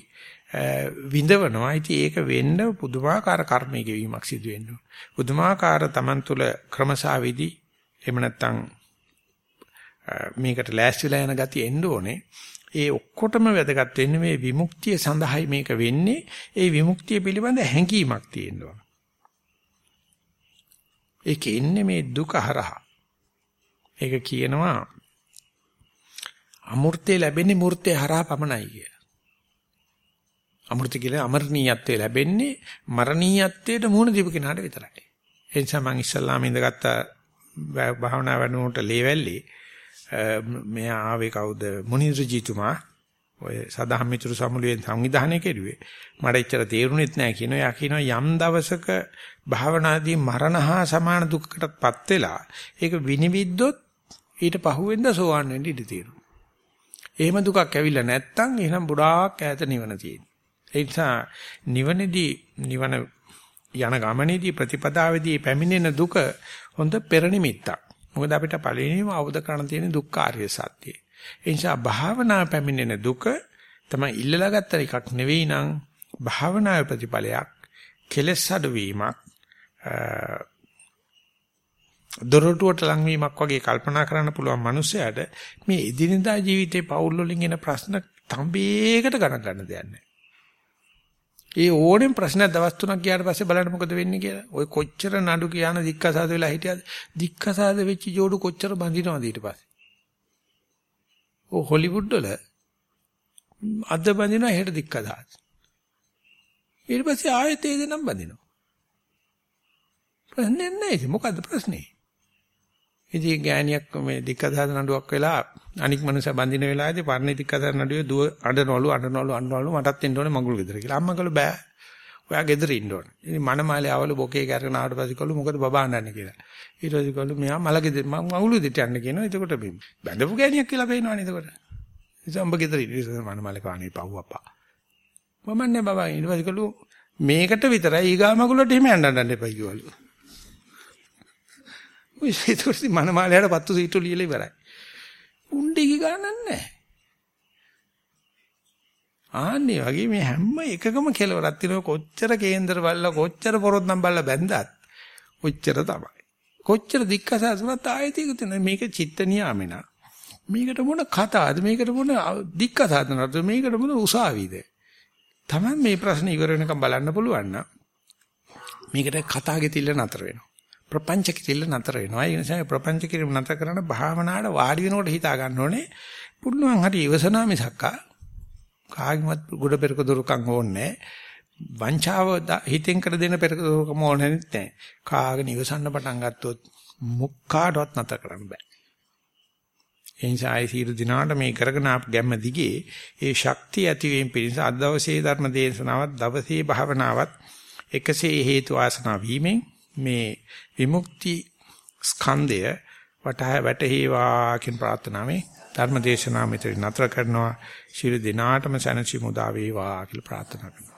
විඳවනවා. ඉතින් ඒක වෙන්න පුදුමාකාර කර්මයේ ගෙවීමක් සිදු වෙනවා. පුදුමාකාර Taman තුල ක්‍රමසාවිදි එහෙම නැත්නම් මේකට ලෑස්තිලා යන ගතිය එන්න ඕනේ. ඒ ඔක්කොටම වැදගත් වෙන්නේ මේ විමුක්තිය සඳහායි මේක වෙන්නේ. ඒ විමුක්තිය පිළිබඳ හැඟීමක් තියෙනවා. ඒක ඉන්නේ මේ දුක හරහා. ඒක කියනවා අමෘතේ ලැබෙන්නේ මූර්තේ හරහා පමණයි කිය. අමෘත කියලා අමරණීයත්වයේ ලැබෙන්නේ මරණීයත්වයට මුහුණ දීපු කෙනාට විතරයි. ඒ නිසා මම ඉස්සල්ලාම ඉඳගත්ත භාවනා වැඩමුළුවට ලේවැල්ලේ මෙයා ආවේ කවුද මුනිද්‍රජීතුමා ඔය සදාහම් මිතුරු සමුළුවෙන් සංවිධානය කෙරුවේ මට එච්චර තේරුණෙත් නැහැ කියනවා යා කියනවා යම් දවසක භාවනාදී මරණ හා සමාන දුක්කටපත් වෙලා ඒක විනිවිද්දොත් ඊට පහුවෙන්ද සෝවන් වෙන්න ඉඩ තියෙනවා. එහෙම දුකක් ඇවිල්ලා නැත්තම් එහෙනම් බුඩාක් ඈත නිවන තියෙනවා. ඒ නිසා නිවනේදී නිවන යන ගමනේදී ප්‍රතිපදාවේදී පැමිණෙන දුක හොඳ පෙර නිමිත්තක්. මොකද අපිට පළවෙනිම අවබෝධ කරගන්න තියෙන දුක්ඛාරිය සත්‍යය. ඒ නිසා භාවනා පැමිණෙන දුක තමයි ඉල්ලලා ගත්ත එකක් නෙවෙයි නං භාවනාවේ ප්‍රතිඵලයක් කෙලෙස් අඩුවීමක් දොරටුවට ලංවීමක් වගේ කල්පනා කරන්න පුළුවන් මනුස්සයාට මේ එදිනෙදා ජීවිතේ පෞල් වලින් එන ප්‍රශ්න තඹේකට ගණන් ගන්න දෙයක් නැහැ. ඒ ඕනෙම ප්‍රශ්නයක් දවස් තුනක් ගියාට පස්සේ බලන්න මොකද වෙන්නේ කියලා. ඔය කොච්චර නඩු කියන දික්කසාද වෙලා හිටියද? දික්කසාද වෙච්ච ජෝඩු කොච්චර බඳිනවද ඊට පස්සේ? ඔය හොලිවුඩ් වල අද බඳිනවා හෙට දික්කසාද. ඊට පස්සේ ආයෙත් ඒ දෙනම් බඳිනවා. ප්‍රශ්නේ නැහැ. මොකද්ද ප්‍රශ්නේ? ඉතින් ගෑණියක් මේ දික්කසාද නඩුවක් වෙලා අනික් මනුස්ස බඳින වෙලාවේදී පර්ණි දික්කසාද නඩුවේ දුව අඬනවලු අඬනවලු අඬනවලු මටත් එන්න ඕනේ මඟුල් ගෙදර කියලා. අම්මා කළු බෑ. ඔයා ගෙදර ඉන්න ඕනේ. ඉතින් මනමාලේ ආවලු බොකේ කරගෙන ආවට පස්සේ කළු මොකද බබා අඬන්නේ කියලා. ඊට පස්සේ කළු මෙයා මල ගෙදර මඟුල් ගෙදරට යන්න කියනවා. එතකොට මේ බඳපු ගෑණියක් කියලා පේනවනේ එතකොට. ඉතින් අම්බ ගෙදර ඉන්න මනමාලේ කාණේ පව් අප්පා. මම නෑ බබා ඊට පස්සේ කළු මේකට විතරයි ඊගා මඟුලට එහෙම යන්න යන්න එපා කිව්වලු. ඔය ඒතරි මනමාලයට පත්තු සීටු ලියලා ඉවරයි. උණ්ඩිගි ගන්නක් නැහැ. ආන්නේ වගේ මේ හැම එකකම කෙලවරක් තියෙනවා කොච්චර කේන්දර බල්ලා කොච්චර පොරොත්නම් බල්ලා බැන්දත් ඔච්චර තමයි. කොච්චර දික්කසසුනත් ආයතික තියෙන මේක චිත්ත නියාමෙන. මේකට මොන කතාවද මේකට මොන දික්කසාදනද මේකට මොන උසාවිද? Taman මේ ප්‍රශ්නේ ඉවර වෙනකම් බලන්න පුළුවන් නම් මේකට කතා ගෙතිල්ල නතර වෙනවා. ප්‍රපංච කිරිල්ල නතර වෙනවා. ඒ නිසා ප්‍රපංච කිරිල්ල නතර කරන භාවනාවට වාඩි වෙනකොට හිතා ගන්න ඕනේ. පුළුවන් හරි ඉවසනා මිසක්කා කාගේවත් ගොඩ පෙරක දුරුකම් ඕනේ වංචාව හිතෙන් කර දෙන පෙරක දුරුකම ඕනේ නැහැ. කාගෙන ඉවසන්න පටන් ගත්තොත් මුක්කාටවත් නතර කරන්න බෑ. ඒ නිසා ඒ සීල දිනාට මේ කරගෙන ආපු ගැම්ම දිගේ ඒ ශක්තිය ඇතිවීම පිණිස අද දවසේ ධර්ම දේශනාවත් දවසේ භාවනාවත් එකසේ හේතු ආසනා වීමෙන් මේ විමුක්ති ස්කන්ධය වටහා වැටේවා කියන ප්‍රාර්ථනාවෙන් ධර්ම දේශනාව මෙතන නතර කරනවා. ශිරු දිනාටම සැනසීම උදා වේවා කියලා ප්‍රාර්ථනා කරනවා.